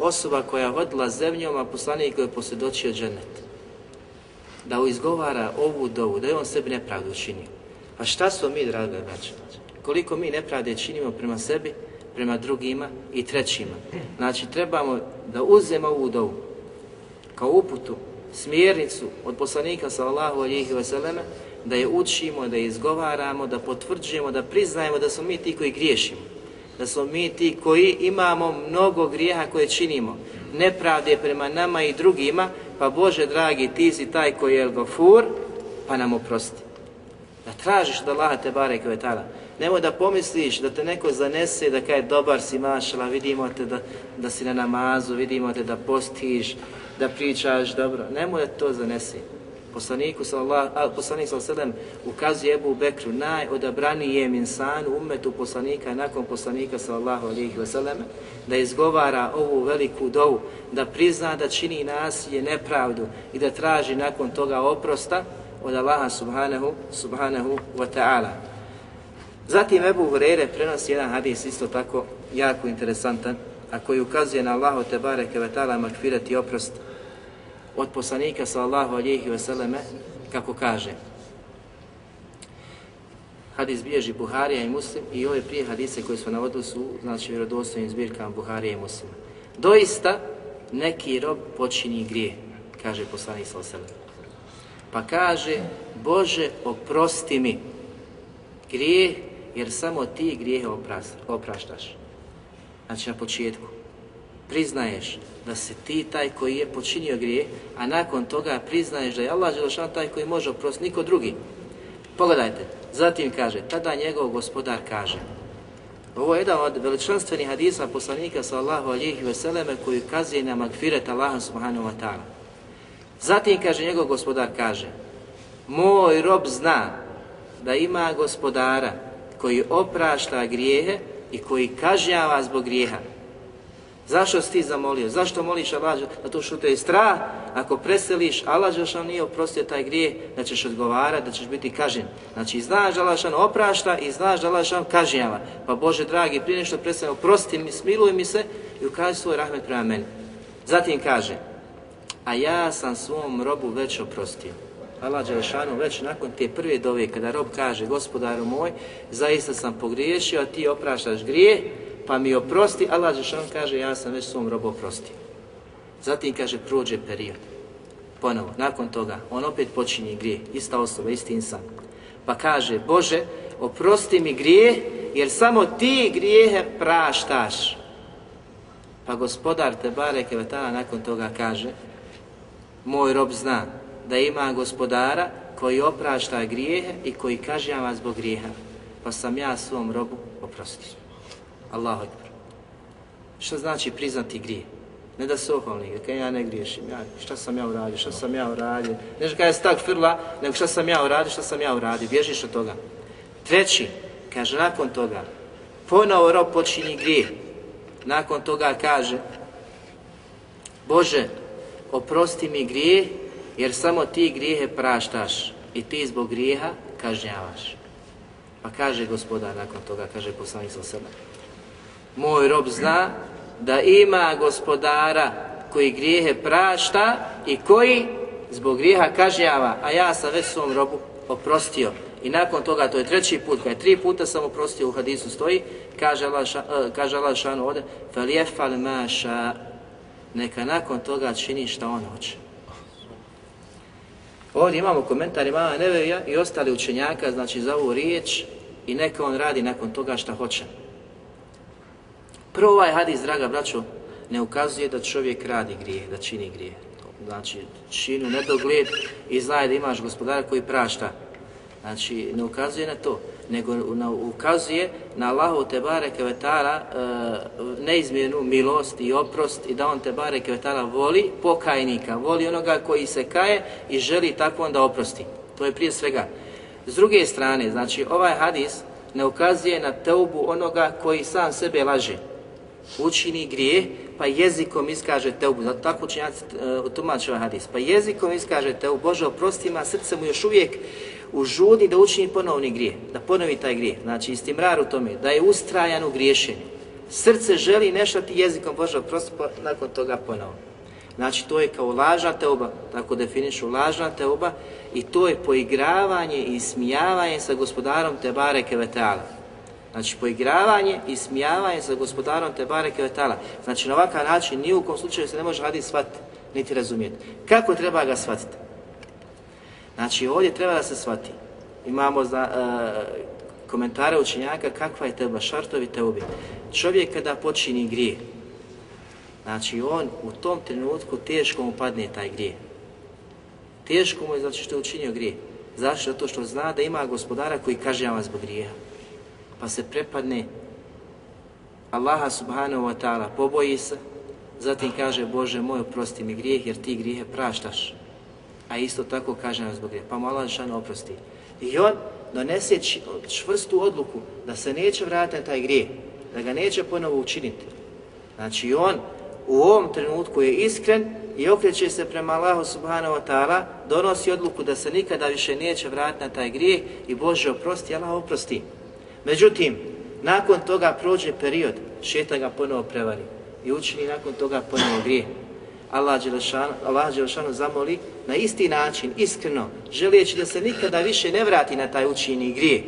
Osoba koja vodila zemljom, a poslanik koji je posvjedočio dženet. Da izgovara ovu dovu, da je on sebi nepravdu učinio. A šta smo mi, draga braća? Koliko mi nepravde činimo prema sebi, prema drugima i trećima. Znači, trebamo da uzemo ovu dovu, kao uputu, smjernicu od poslanika sallallahu alihi vseleme, da je učimo, da je izgovaramo, da potvrđujemo, da priznajemo da smo mi ti koji griješimo. Da smo mi ti koji imamo mnogo grijeha koje činimo. Nepravde prema nama i drugima, pa Bože dragi, ti si taj koji je el gofur, pa nam oprosti. Da tražiš da Allah te bare kvetala. Nemoj da pomisliš da te neko zanese, da kaj dobar si mašala, vidimo te da, da si na namazu, vidimo te da postiš, da pričaš dobro. Nemoj da to zanesi. Poslaniku sallallahu poslanik sallallahu ukazuje Ebu Bekru najodabranije insanu ummetu poslanika nakon poslanika sallallahu alejhi ve sellem da izgovara ovu veliku dovu da prizna da čini nasilje nepravdu i da traži nakon toga oprosta od Allaha subhanahu subhanahu wa ta'ala. Zatim Ebu Hurere prenosi jedan hadis isto tako jako interesantan a koji ukazuje na Allahu te bareke ve taala magfirat i oprost od poslanika sallallahu alejhi ve selleme kako kaže Hadis bježi Buharija i Muslim i ove prije hadise koje su navodili su znači vjerodostojnim zbirkama Buharija i Muslima. Doista neki rob počini grije, kaže poslanik sallallahu alejhi Pa kaže Bože oprosti mi grijeh jer samo ti grijehe opraštaš. Znači na početku priznaješ da se ti taj koji je počinio grije, a nakon toga priznaješ da je Allah Želešan taj koji može oprostiti, niko drugi. Pogledajte, zatim kaže, tada njegov gospodar kaže, ovo je jedan od veličanstvenih hadisa poslanika sallahu alihi veseleme koji kazuje na magfiret Allaha subhanahu wa ta'ala. Zatim kaže, njegov gospodar kaže, moj rob zna da ima gospodara koji oprašta grijehe i koji kažnjava zbog grijeha. Zašto si ti zamolio? Zašto moliš Allah? Zato što te je strah, ako preseliš, Allah Žešan nije oprostio taj grijeh, da ćeš odgovarati, da ćeš biti kažen. Znači, znaš da Allah Žešan oprašta i znaš da Allah Žešan kažnjava. Pa Bože dragi, prije nešto preseli, oprosti mi, smiluj mi se i ukaži svoj rahmet prema meni. Zatim kaže, a ja sam svom robu već oprostio. Allah Đelešanu već nakon te prve dove kada rob kaže gospodaru moj, zaista sam pogriješio, a ti opraštaš grije, pa mi oprosti, Allah Đelešanu kaže ja sam već svom robu oprostio. Zatim kaže prođe period. Ponovo, nakon toga, on opet počinje grije, ista osoba, isti insan. Pa kaže, Bože, oprosti mi grije, jer samo ti grijehe praštaš. Pa gospodar te bare kevetana nakon toga kaže, moj rob zna, da ima gospodara koji oprašta grijehe i koji kažnjava zbog grijeha. Pa sam ja svom robu oprostio. Allahu ekber. Šta znači priznati grije? Ne da se ohvalni, kaj ja ne griješim, ja, šta sam ja uradio, šta sam ja uradio. Ne što kada je stak firla, nego šta sam ja uradio, šta sam ja uradio, bježiš od toga. Treći, kaže nakon toga, ponovo rob počini grije. Nakon toga kaže, Bože, oprosti mi grije jer samo ti grijehe praštaš i ti zbog grijeha kažnjavaš. Pa kaže gospodar nakon toga, kaže poslanik sa sebe. Moj rob zna da ima gospodara koji grijehe prašta i koji zbog grijeha kažnjava, a ja sam već svom robu oprostio. I nakon toga, to je treći put, kada je tri puta sam oprostio u hadisu stoji, kaže Allah, ša, uh, kaže Allah šanu ovdje, فَلْيَفَلْ مَا Neka nakon toga čini šta on hoće. Ovdje imamo komentar imama Neveja i ostali učenjaka, znači za ovu riječ i neka on radi nakon toga šta hoće. Prvo ovaj hadis, draga braćo, ne ukazuje da čovjek radi grije, da čini grije. Znači, činu nedogled i znaje da imaš gospodara koji prašta. Znači, ne ukazuje na to, nego na, ukazuje na Allahu te bareke vetara e, eh, neizmjernu milost i oprost i da on te bareke vetara voli pokajnika, voli onoga koji se kaje i želi tako onda oprosti. To je prije svega. S druge strane, znači, ovaj hadis ne ukazuje na teubu onoga koji sam sebe laže učini grije, pa jezikom iskaže teubu, zato tako učinjaci e, eh, tumače ovaj hadis, pa jezikom iskaže teubu, Bože oprosti ima, srce mu još uvijek u žudi da učini ponovni grije, da ponovi taj grije, znači istimrar u tome, da je ustrajan u griješenju. Srce želi nešati jezikom Božog prostora, nakon toga ponovo. Znači to je kao lažna teoba, tako definišu lažna teoba i to je poigravanje i smijavanje sa gospodarom Tebare Kevetala. Znači poigravanje i smijavanje sa gospodarom Tebare Kevetala. Znači na ovakav način ni u kom slučaju se ne može raditi shvatiti, niti razumijeti. Kako treba ga shvatiti? Znači ovdje treba da se shvati. Imamo za, e, komentare učenjaka kakva je teba, šartovi teobi. Čovjek kada počini grije, znači on u tom trenutku teško mu padne taj grije. Teško mu je znači što je učinio grije. Zašto? Zato što zna da ima gospodara koji kaže vam zbog grijeha pa se prepadne Allaha subhanahu wa ta'ala, poboji se, zatim kaže Bože moj, oprosti mi grijeh jer ti grijehe praštaš. A isto tako kaže nam zbog grijeha, pa mu Allah Žešanu oprosti. I on donese čvrstu odluku da se neće vratiti na taj grijeh, da ga neće ponovo učiniti. Znači on u ovom trenutku je iskren i okreće se prema Allahu subhanahu wa ta'ala, donosi odluku da se nikada više neće vratiti na taj grijeh i Bože oprosti, Allah oprosti. Međutim, nakon toga prođe period, šeta ga ponovo prevari i učini nakon toga ponovo grije. Allah Đelešanu, Allah Đelešanu zamoli na isti način, iskreno, želijeći da se nikada više ne vrati na taj učini grije.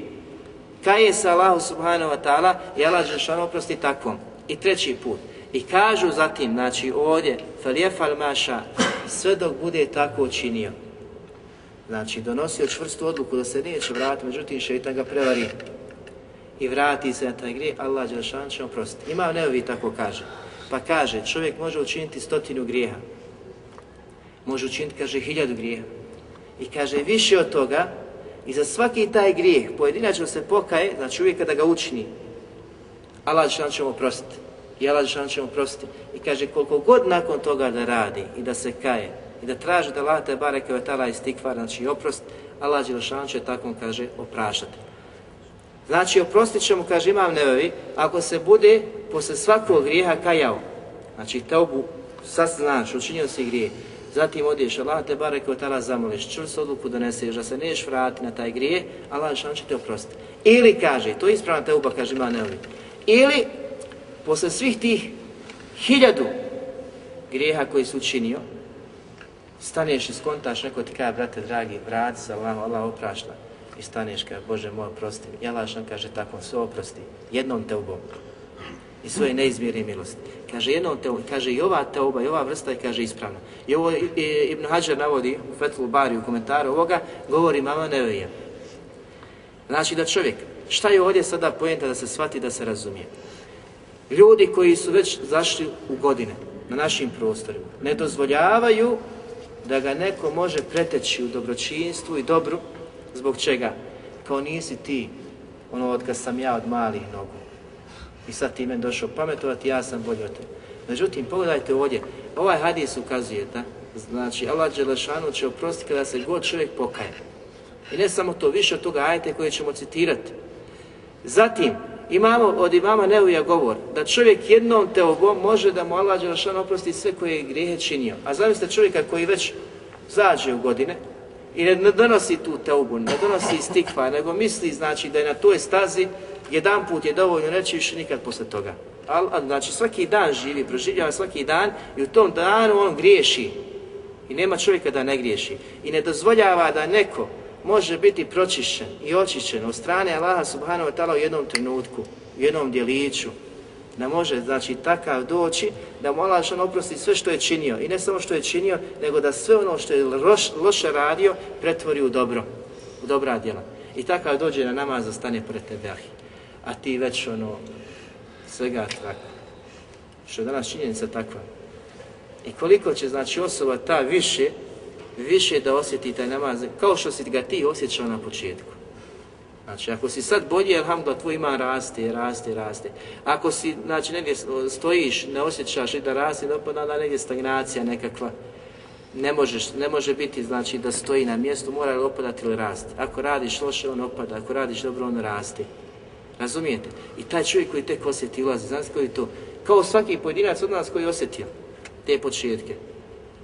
Kaje se Allahu subhanahu wa ta'ala i Allah Žešan oprosti takvom. I treći put. I kažu zatim, znači ovdje, falijefal maša, sve dok bude tako učinio. Znači, donosio čvrstu odluku da se neće vratiti, međutim, šeitan ga prevari i vrati se na taj grije, Allah Đelšan će oprostiti. Ima neovi tako kaže. Pa kaže, čovjek može učiniti stotinu grijeha. Može učiniti, kaže, hiljadu grije. I kaže, više od toga, i za svaki taj grijeh pojedinačno se pokaje, znači uvijek kada ga učini, Allah Žešan će mu oprostiti. I Allah Žešan će mu oprostiti. I kaže, koliko god nakon toga da radi i da se kaje, i da traži da Allah te bareke ve tala istikvar, znači oprost, Allah Đelšan će takvom, kaže, oprašati. Znači, oprostit ćemo, kaže Imam Nevevi, ako se bude posle svakog grijeha kajao. Znači, teobu, sad znaš, učinio si grije. Zatim odeš Allah te bare od tala zamoliš, čvrst odluku doneseš, da se neš vrati na taj grije, Allah šan će te oprostiti. Ili kaže, to je ispravna teuba, kaže ima neovi. ili posle svih tih hiljadu grijeha koji su učinio, staneš i skontaš, neko ti kaže, brate dragi, vrati se, Allah, Allah oprašta i staneš kaže, Bože moj, oprosti mi. Allah šan kaže tako, sve oprosti, jednom te ubom i svoje neizmjerne milosti. Kaže jedno te kaže i ova teuba i ova vrsta je kaže ispravna. I ovo Ibn Hajar navodi u Fethul Bari u komentaru ovoga, govori mama Nevija. Znači da čovjek, šta je ovdje sada pojenta da se shvati da se razumije? Ljudi koji su već zašli u godine na našim prostorima, ne dozvoljavaju da ga neko može preteći u dobročinstvu i dobru Zbog čega? Kao nisi ti, ono od kad sam ja od malih nogu. I sad ti meni došao pametovati, ja sam bolji od tebe. Međutim, pogledajte ovdje, ovaj hadis ukazuje da, znači, Allah Đelešanu će oprostiti kada se god čovjek pokaje. I ne samo to, više od toga ajete koje ćemo citirati. Zatim, imamo od imama Neuja govor da čovjek jednom teobom može da mu Allah Đelešanu oprosti sve koje je grijehe činio. A zamislite čovjeka koji već zađe u godine, i ne, ne donosi tu teubu, ne donosi stikva, nego misli znači da je na toj stazi jedan put je dovoljno reći više nikad posle toga. Al, al, znači svaki dan živi, proživljava svaki dan i u tom danu on griješi. I nema čovjeka da ne griješi. I ne dozvoljava da neko može biti pročišćen i očišćen od strane Allaha subhanahu wa ta'ala u jednom trenutku, u jednom djeliću, Ne može, znači, takav doći, da mu Allah oprosti sve što je činio. I ne samo što je činio, nego da sve ono što je loš, loše radio, pretvori u dobro, u dobra djela. I takav dođe na namaz, zastane pred tebe, ahi. A ti već, ono, svega tako. Što je danas činjenica takva. I koliko će, znači, osoba ta više, više da osjeti taj namaz, kao što si ga ti osjećao na početku. Znači, ako si sad bolji, alhamdulillah, tvoj iman raste, raste, raste. Ako si, znači, negdje stojiš, ne osjećaš i da raste, da opada negdje stagnacija nekakva, ne, možeš, ne može biti, znači, da stoji na mjestu, mora li opadati ili rasti. Ako radiš loše, on opada, ako radiš dobro, on raste. Razumijete? I taj čovjek koji tek osjeti ulazi, znači koji to, kao svaki pojedinac od nas koji osjetio te početke,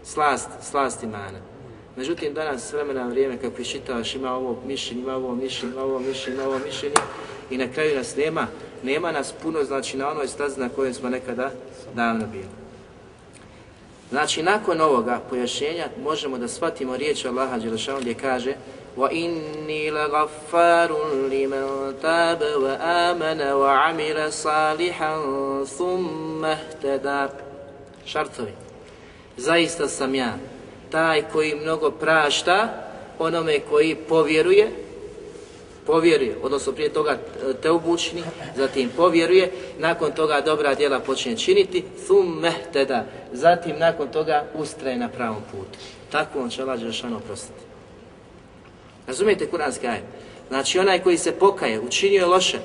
slast, slast imana. Međutim, danas s vremena vrijeme kako iščitavaš ima ovo mišljenje, ima ovo mišljenje, ima ovo mišljenje, ima ovo mišljenje i na kraju nas nema, nema nas puno, znači na onoj stazi na kojoj smo nekada davno bili. Znači, nakon ovoga pojašnjenja možemo da shvatimo riječ Allaha Đelešanu gdje kaže وَإِنِّي لَغَفَّارٌ لِمَنْ تَابَ وَآمَنَ وَعَمِلَ صَالِحًا ثُمَّ اهْتَدَى Šartovi. Zaista sam ja taj koji mnogo prašta onome koji povjeruje, povjeruje, odnosno prije toga e, te obučni, zatim povjeruje, nakon toga dobra djela počne činiti, thumme mehteda, zatim nakon toga ustraje na pravom putu. Tako on će Allah šano oprostiti. Razumijete kuranski ajet? Znači onaj koji se pokaje, učinio loše,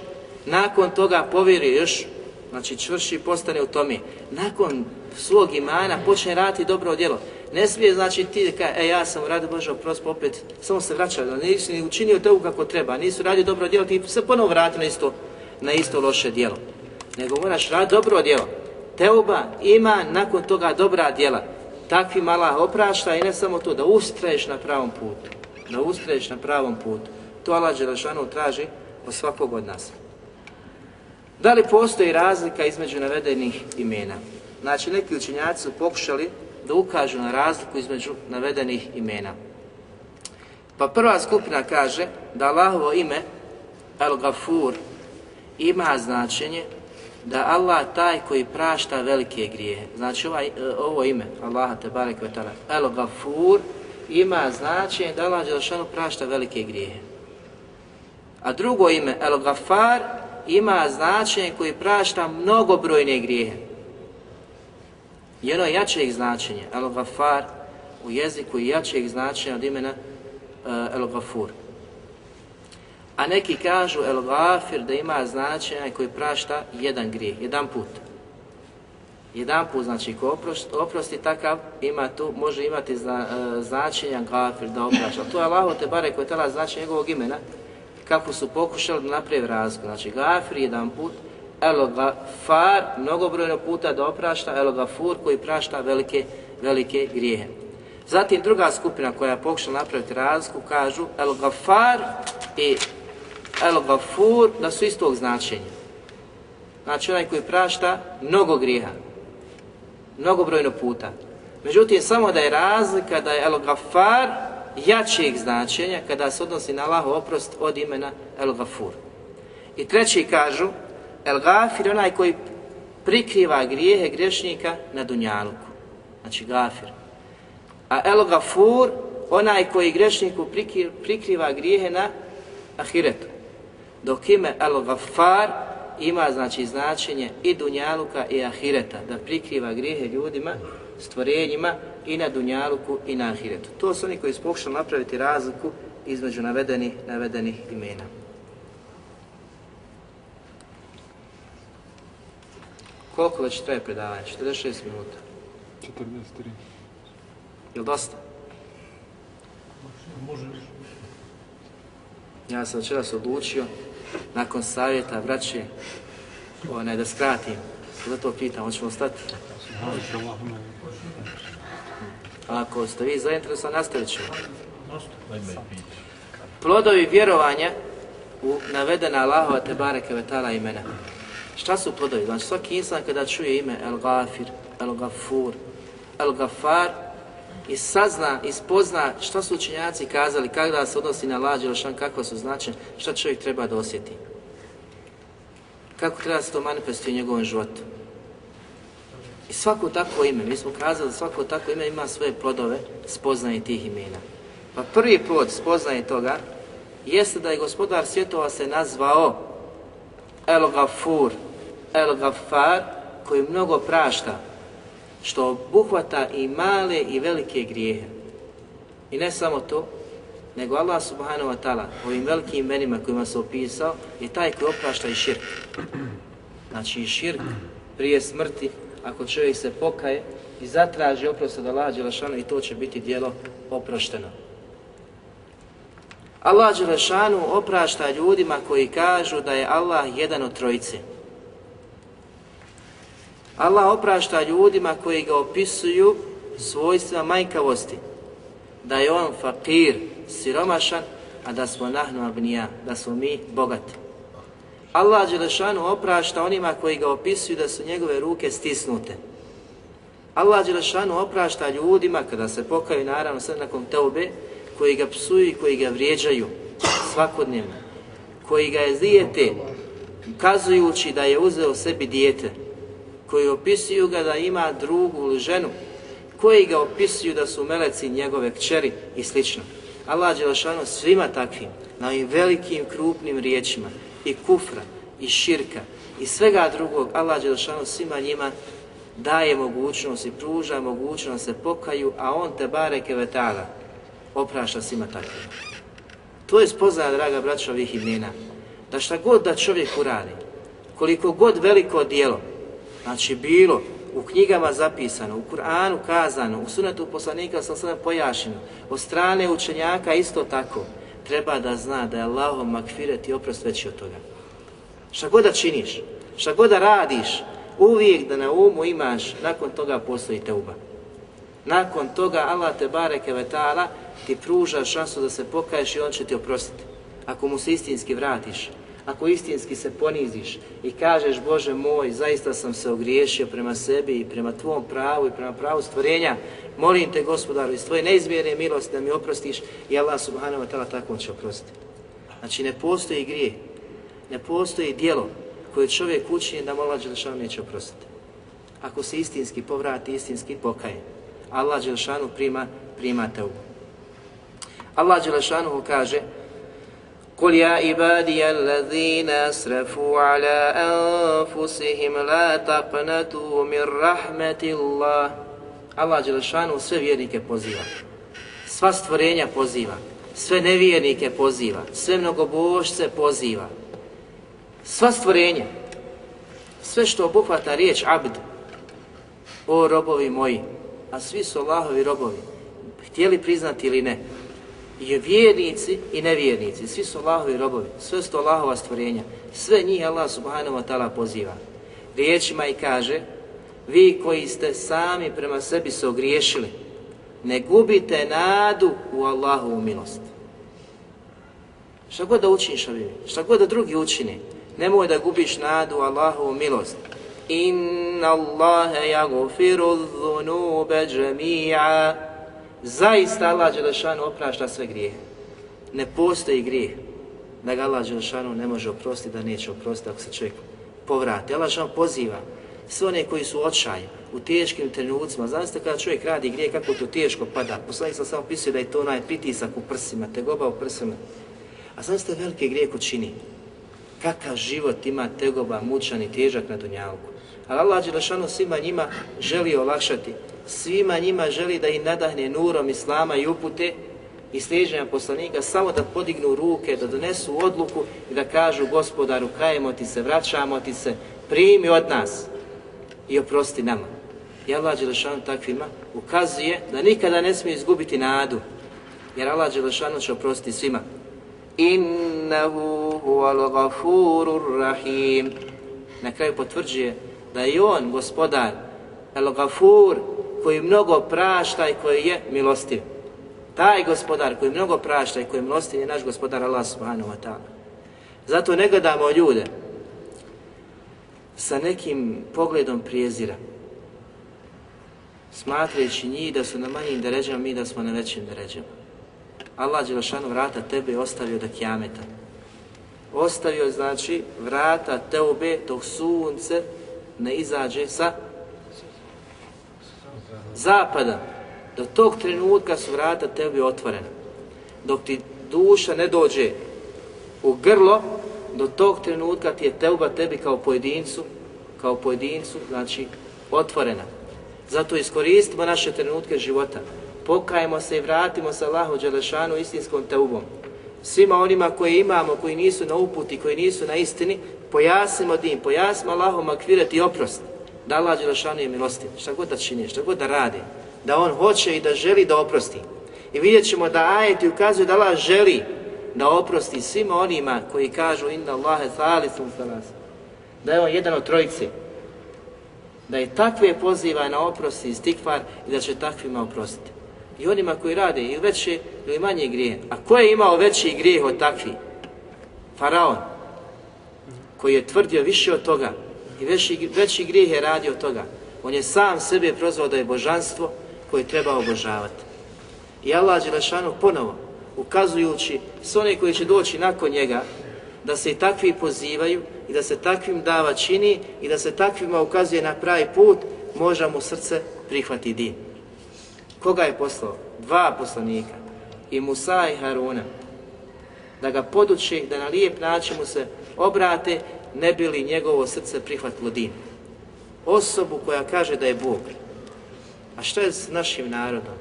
nakon toga povjeruje još, znači čvrši postane u tome, nakon svog imana počne raditi dobro djelo, Ne smije znači ti da e ja sam radio Bože oprost opet, samo se vraća, da nisi ni učinio to kako treba, nisu radio dobro djelo, ti se ponovo vrati na isto, na isto loše djelo. Nego moraš raditi dobro djelo. Teuba ima nakon toga dobra djela. Takvi mala oprašta i ne samo to, da ustraješ na pravom putu. Da ustraješ na pravom putu. To Allah Đelešanu traži od svakog od nas. Da li postoji razlika između navedenih imena? Znači, neki učenjaci su pokušali da ukažu na razliku između navedenih imena. Pa prva skupina kaže da Allahovo ime El Gafur ima značenje da Allah taj koji prašta velike grijehe. Znači ovaj, e, ovo ime Allaha te barek vetala El Gafur ima značenje da Allah Đelšanu prašta velike grijehe. A drugo ime El Gafar ima značenje koji prašta mnogobrojne grijehe jedno jačeg značenja, El Gafar, u jeziku i jačeg značenja od imena eh, uh, El Gafur. A neki kažu El Gafir da ima značenje koji prašta jedan grijeh, jedan put. Jedan put, znači ko oprosti, oprosti takav, ima tu, može imati zna, uh, značenja Gafir da oprašta. To je Allah te bare koje tela značenje njegovog imena, kako su pokušali da naprave razliku. Znači Gafir jedan put, El Gafar, mnogobrojno puta da oprašta, El Gafur koji prašta velike, velike grijehe. Zatim druga skupina koja je pokušala napraviti razliku kažu El Gafar i El Gafur da su istog značenja. Znači onaj koji prašta mnogo grijeha, mnogobrojno puta. Međutim, samo da je razlika da je El Gafar jačijeg značenja kada se odnosi na Allahu oprost od imena El Gafur. I treći kažu El gafir onaj koji prikriva grijehe grešnika na dunjaluku. Znači gafir. A el gafur onaj koji grešniku prikriva grijehe na ahiretu. Dok ime el gafar ima znači značenje i dunjaluka i ahireta. Da prikriva grijehe ljudima, stvorenjima i na dunjaluku i na ahiretu. To su oni koji su pokušali napraviti razliku između navedenih, navedenih imena. Koliko već traje predavanje? 46 minuta. 43. Je li dosta? Može. Ja sam večeras odlučio, nakon savjeta, braće, onaj, da skratim. Zato pitam, hoćemo stati? Ako ste vi zainteresovani, nastavit ćemo. Plodovi vjerovanja u navedena Allahova te bareke vetala imena. Šta su plodovi? Znači svaki insan kada čuje ime El Gafir, El Gafur, El Gafar i sazna, ispozna šta su učenjaci kazali, kada se odnosi na lađe, šan, kakva su značaj, šta čovjek treba da osjeti. Kako treba se to manifestuje u njegovom životu. I svako takvo ime, mi smo kazali svako takvo ime ima svoje plodove spoznaje tih imena. Pa prvi plod spoznaje toga jeste da je gospodar svjetova se nazvao El Gafur, El Gafar, koji mnogo prašta, što obuhvata i male i velike grijehe. I ne samo to, nego Allah subhanahu wa ta'ala ovim velikim imenima kojima se opisao je taj koji oprašta i širk. Znači i širk prije smrti, ako čovjek se pokaje i zatraži oprost od Allah Đelešanu i to će biti dijelo oprošteno. Allah Đelešanu oprašta ljudima koji kažu da je Allah jedan od trojice. Allah oprašta ljudima koji ga opisuju svojstva majkavosti. Da je on fakir, siromašan, a da smo nahnu abnija, da smo mi bogati. Allah Đelešanu oprašta onima koji ga opisuju da su njegove ruke stisnute. Allah Đelešanu oprašta ljudima kada se pokaju naravno sve nakon teube, koji ga psuju i koji ga vrijeđaju svakodnevno, koji ga je zijete ukazujući da je uzeo sebi dijete, koji opisuju ga da ima drugu ili ženu, koji ga opisuju da su meleci njegove kćeri i slično. Allah Đelešanu svima takvim, na ovim velikim, krupnim riječima, i kufra, i širka, i svega drugog, Allah Đelšanu svima njima daje mogućnost i pruža mogućnost se pokaju, a on te bareke vetala oprašta svima takvim. To je spoznaja, draga braća, ovih imena. Da šta god da čovjek uradi, koliko god veliko dijelo, znači bilo u knjigama zapisano, u Kur'anu kazano, u sunetu poslanika sa sada pojašnjeno, od strane učenjaka isto tako, treba da zna da je Allahom makfiret i oprost veći od toga. Šta god da činiš, šta god da radiš, uvijek da na umu imaš, nakon toga postoji teuba. Nakon toga Allah te bareke vetala ti pruža šansu da se pokaješ i on će ti oprostiti. Ako mu se istinski vratiš, ako istinski se poniziš i kažeš Bože moj, zaista sam se ogriješio prema sebi i prema Tvom pravu i prema pravu stvorenja, molim te gospodaru iz Tvoje neizmjerne milosti da mi oprostiš i Allah subhanahu wa ta'ala tako će oprostiti. Znači ne postoji grije, ne postoji dijelo koje čovjek učinje da mu Allah Đelšanu neće oprostiti. Ako se istinski povrati, istinski pokaje, Allah Đelšanu prima, prima te Allah Đelšanu kaže قل يا عبادي الذين أسرفوا على أنفسهم لا تقنطوا من رحمة الله Allah Đelešanu sve vjernike poziva, sva stvorenja poziva, sve nevjernike poziva, sve mnogobožce poziva, sva stvorenja, sve što obuhvata riječ abd, o robovi moji, a svi su Allahovi robovi, htjeli priznati ili ne, i vjernici i nevjernici, svi su Allahovi robovi, sve su to Allahova stvorenja, sve njih Allah subhanahu wa ta'ala poziva. Riječima i kaže, vi koji ste sami prema sebi se ogriješili, ne gubite nadu u Allahovu milost. Šta god da učiniš šta god da drugi učini, nemoj da gubiš nadu u Allahovu milost. Inna Allahe jagufiru dhunube džemija Zaista Allah Đelešanu oprašta sve grijehe. Ne postoji grijeh da ga Allah Đelešanu ne može oprostiti, da neće oprostiti ako se čovjek povrati. Allah Đelešanu poziva sve one koji su očaj u teškim trenucima. Znate kada čovjek radi grije, kako to teško pada. Poslanik sam samo pisao da je to onaj pritisak u prsima, tegoba u prsima. A znate velike grije ko čini. Kakav život ima tegoba, mučan i težak na dunjalku. Ali Allah Đelešanu svima njima želi olakšati svima njima želi da ih nadahne nurom Islama i upute i sliđenja poslanika samo da podignu ruke, da donesu odluku i da kažu gospodaru kajemo ti se, vraćamo ti se, primi od nas i oprosti nama. I Allah Đelešanu takvima ukazuje da nikada ne smije izgubiti nadu, jer Allah Đelešanu će oprostiti svima. Innahu huval gafurur rahim. Na kraju potvrđuje da je on, gospodar, el gafur, koji mnogo prašta i koji je milostiv. Taj gospodar koji mnogo prašta i koji milostiv je naš gospodar Allah subhanahu wa ta'ala. Zato ne gledamo ljude sa nekim pogledom prijezira, smatrajući njih da su na manjim deređama, mi da smo na većim deređama. Allah Đelešanu vrata tebe ostavio do kjameta. Ostavio, znači, vrata teube dok sunce ne izađe sa zapada. Do tog trenutka su vrata tebi otvorena. Dok ti duša ne dođe u grlo, do tog trenutka ti je teuba tebi kao pojedincu, kao pojedincu, znači, otvorena. Zato iskoristimo naše trenutke života. Pokajemo se i vratimo se Allahu Đelešanu istinskom teubom. Svima onima koje imamo, koji nisu na uputi, koji nisu na istini, pojasnimo din, pojasnimo Allahu akviret i oprost. Da Allah Đelešanu je milostiv. Šta god da čini, šta god da radi. Da On hoće i da želi da oprosti. I vidjet ćemo da ajeti ukazuju da Allah želi da oprosti svima onima koji kažu inna Allahe thalithum thalas. Da je On jedan od trojice da je takve poziva na oprosti i stikvar i da će takvima oprostiti. I onima koji rade ili veće ili manje grije. A ko je imao veći grijeh od takvi? Faraon, koji je tvrdio više od toga i veći, veći grijeh je radio od toga. On je sam sebe prozvao da je božanstvo koje treba obožavati. I Allah Đelešanu ponovo, ukazujući s one koji će doći nakon njega, da se i takvi pozivaju i da se takvim dava čini i da se takvima ukazuje na pravi put, možda mu srce prihvati din. Koga je poslao? Dva poslanika. I Musa i Haruna. Da ga poduči, da na lijep način mu se obrate, ne bi li njegovo srce prihvatilo din. Osobu koja kaže da je Bog. A što je s našim narodom?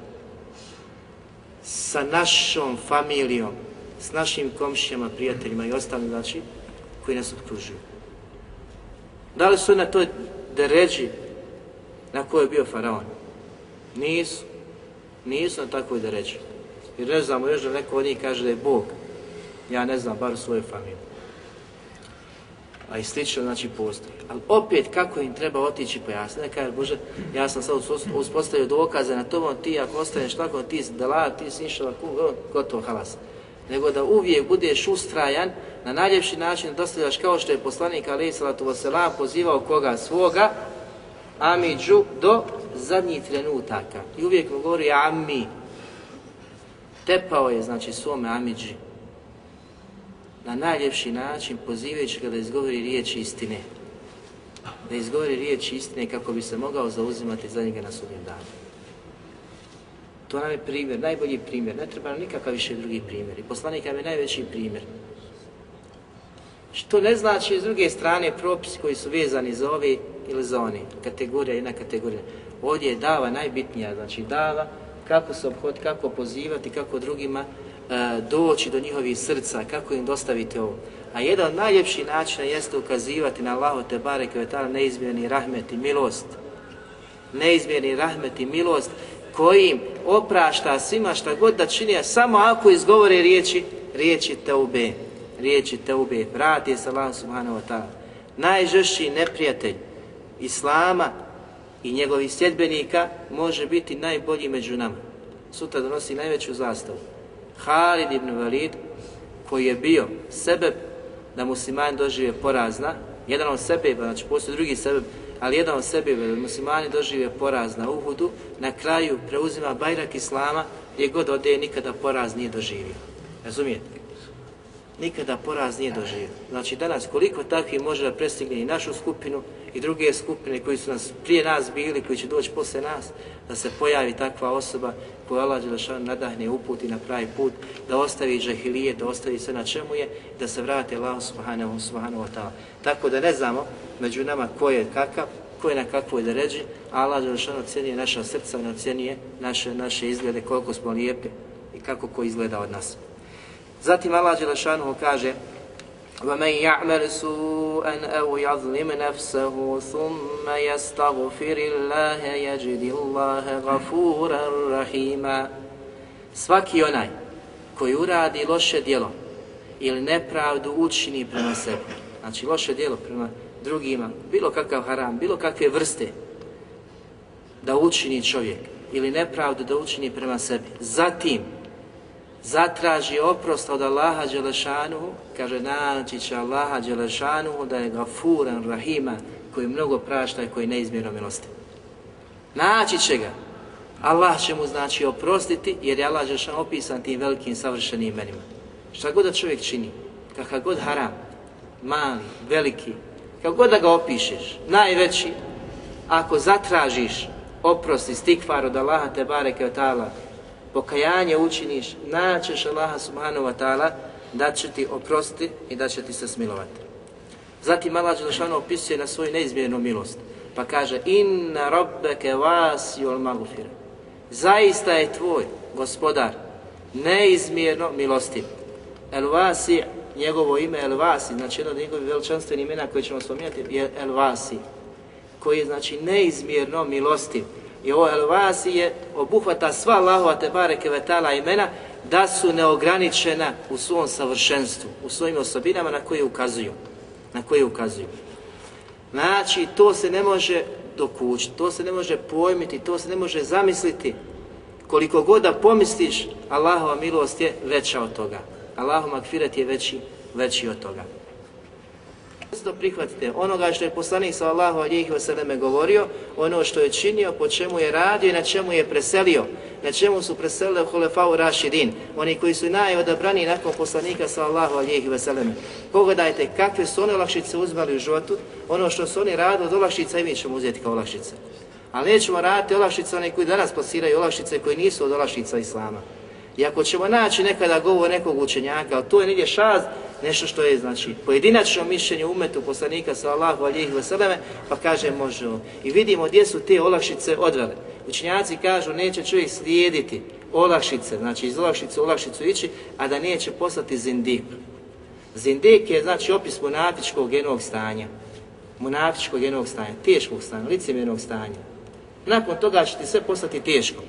Sa našom familijom, s našim komšijama, prijateljima i ostalim, znači, koji nas okružuju. Da li su na toj deređi na kojoj je bio faraon? Nisu. Nisu na takvoj deređi. Jer ne znamo još da neko od njih kaže da je Bog. Ja ne znam, bar u svojoj familiji. A i slično, znači, postoji. Ali opet, kako im treba otići pojasniti? da kaže, Bože, ja sam sad uspostavio dokaze na tomu, ti ako ostaneš tako, ti si dala, ti si išao, gotovo, halas nego da uvijek budeš ustrajan na najljepši način dostavljaš kao što je poslanik alaih salatu wasalam pozivao koga svoga Amidžu do zadnjih trenutaka. I uvijek mu govori Ami. Tepao je, znači, svome Amidži na najljepši način pozivajući ga da izgovori riječi istine. Da izgovori riječi istine kako bi se mogao zauzimati za njega na sudnjem danu. To nam je primjer, najbolji primjer. Ne treba nam nikakav više drugi primjer. I poslanik nam je najveći primjer. Što ne znači s druge strane propisi koji su vezani za ove ili za one. Kategorija, jedna kategorija. Ovdje je dava najbitnija, znači dava kako se obhod, kako pozivati, kako drugima E, doći do njihovih srca, kako im dostaviti ovo. A jedan od najljepših načina jeste ukazivati na Allahu te barek je ta neizmjerni rahmet i milost. Neizmjerni rahmet i milost kojim oprašta svima šta god da čini, samo ako izgovore riječi, riječi teube, riječi teube, vrati se Allah subhanahu wa ta'ala. Najžešći neprijatelj Islama i njegovih sljedbenika može biti najbolji među nama. Sutra donosi najveću zastavu. Halid ibn Walid, koji je bio sebe da muslimani dožive porazna, jedan od sebe, znači postoji drugi sebe, ali jedan od sebe, muslimani dožive poraz na Uhudu, na kraju preuzima bajrak Islama, gdje god ode, nikada poraz nije doživio. Razumijete? Nikada poraz nije doživio. Znači danas koliko takvi može da prestigne i našu skupinu i druge skupine koji su nas prije nas bili, koji će doći posle nas, da se pojavi takva osoba koja Allah Đelešan nadahne uputi na pravi put, da ostavi džahilije, da ostavi sve na čemu je, da se vrati Allah subhanahu, subhanahu wa ta'ala. Tako da ne znamo među nama ko je kakav, ko je na kakvoj deređi, a Allah Đelešan ocenije naša srca, ne ocenije naše, naše izglede, koliko smo lijepi i kako ko izgleda od nas. Zatim Allah Đelešanu kaže ومن يعمل سوءا أو يظلم نفسه ثم يستغفر الله يجد الله غفورا رحيما Svaki onaj koji uradi loše djelo ili nepravdu učini prema sebi, znači loše djelo prema drugima, bilo kakav haram, bilo kakve vrste da učini čovjek ili nepravdu da učini prema sebi. Zatim zatraži oprost od Allaha Đelešanuhu, kaže naći će Allaha Đelešanuhu da je gafuran, rahima, koji mnogo prašta i koji neizmjerno milosti. Naći će ga. Allah će mu znači oprostiti jer je Allah Đelešan opisan tim velikim savršenim imenima. Šta god da čovjek čini, kakav god haram, mali, veliki, kako god da ga opišeš, najveći, ako zatražiš oprost i stikvar od Allaha te bareke od pokajanje učiniš, naćeš Allaha subhanahu wa ta'ala da će ti oprosti i da će ti se smilovati. Zatim Allah Đelešanu opisuje na svoju neizmjernu milost, pa kaže Inna rabbeke vas yul magufira. Zaista je tvoj gospodar neizmjerno milostiv. El vasi, njegovo ime El vasi, znači jedno od njegovih veličanstvenih imena koje ćemo spominjati je El vasi, koji je znači neizmjerno milostiv. I ovo El Vasije obuhvata sva Allahova te bareke vetala imena da su neograničena u svom savršenstvu, u svojim osobinama na koje ukazuju. Na koje ukazuju. Znači, to se ne može dokućiti, to se ne može pojmiti, to se ne može zamisliti. Koliko god da pomisliš, Allahova milost je veća od toga. Allahov makfirat je veći, veći od toga. Isto prihvatite onoga što je poslanik sallallahu alihi vseleme govorio, ono što je činio, po čemu je radio i na čemu je preselio, na čemu su preselili Hulefau Rašidin, oni koji su najodabrani nakon poslanika sallallahu alihi vseleme. Pogledajte kakve su one olakšice uzmali u životu, ono što su oni radili od olakšica i mi ćemo uzeti kao olakšice. Ali nećemo raditi olakšice one koji danas plasiraju olakšice koji nisu od olakšica Islama. I ako ćemo naći nekada govor nekog učenjaka, ali to je negdje šaz, nešto što je znači pojedinačno mišljenje umetu poslanika sallahu ve selleme, pa kaže možemo. I vidimo gdje su te olakšice odvele. Učinjaci kažu neće čovjek slijediti olakšice, znači iz olakšice u olakšicu ići, a da neće poslati zindik. Zindik je znači opis monatičkog jednog stanja. Monatičkog jednog stanja, teškog stanja, licemjernog stanja. Nakon toga će ti sve postati teško.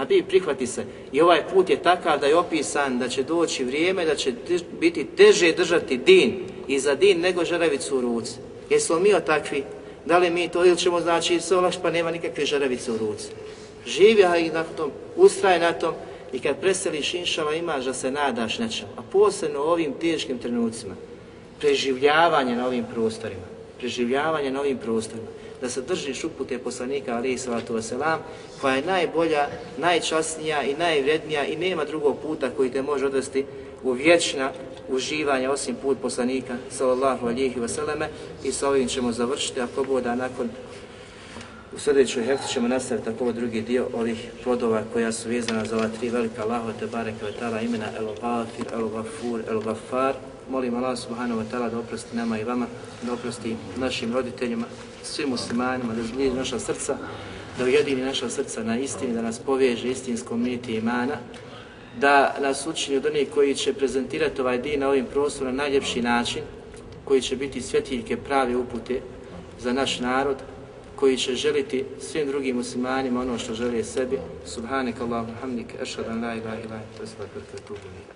Habib prihvati se. I ovaj put je takav da je opisan da će doći vrijeme da će biti teže držati din i za din nego žaravicu u ruci. Jesmo mi o takvi? Da li mi to ili ćemo znači se olakš pa nema nikakve žaravice u ruci. Živi i na tom, ustraje na tom i kad preseliš inšala imaš da se nadaš nečem. A posebno u ovim teškim trenucima. Preživljavanje na ovim prostorima. Preživljavanje na ovim prostorima da se držiš upute poslanika alaihi sallatu wasalam, koja je najbolja, najčasnija i najvrednija i nema drugog puta koji te može odvesti u vječna uživanja osim put poslanika sallallahu alihi wasalame i sa ovim ćemo završiti, ako boda nakon u sljedećoj hefti ćemo nastaviti tako drugi dio ovih plodova koja su vezana za ova tri velika Allahova te bareke imena El Gafir, El Gafur, El Gafar. Molim Allah subhanahu wa ta'ala da oprosti nama i vama, da oprosti našim roditeljima, svim muslimanima, da zbliži naša srca, da ujedini naša srca na istini, da nas poveže istinskom niti imana, da nas učini od onih koji će prezentirati ovaj din na ovim prostorom na najljepši način, koji će biti svjetiljke prave upute za naš narod, koji će želiti svim drugim muslimanima ono što želi sebi. Subhanak Allahumma hamdika, ashhadu an la ilaha illa anta, astaghfiruka wa atubu.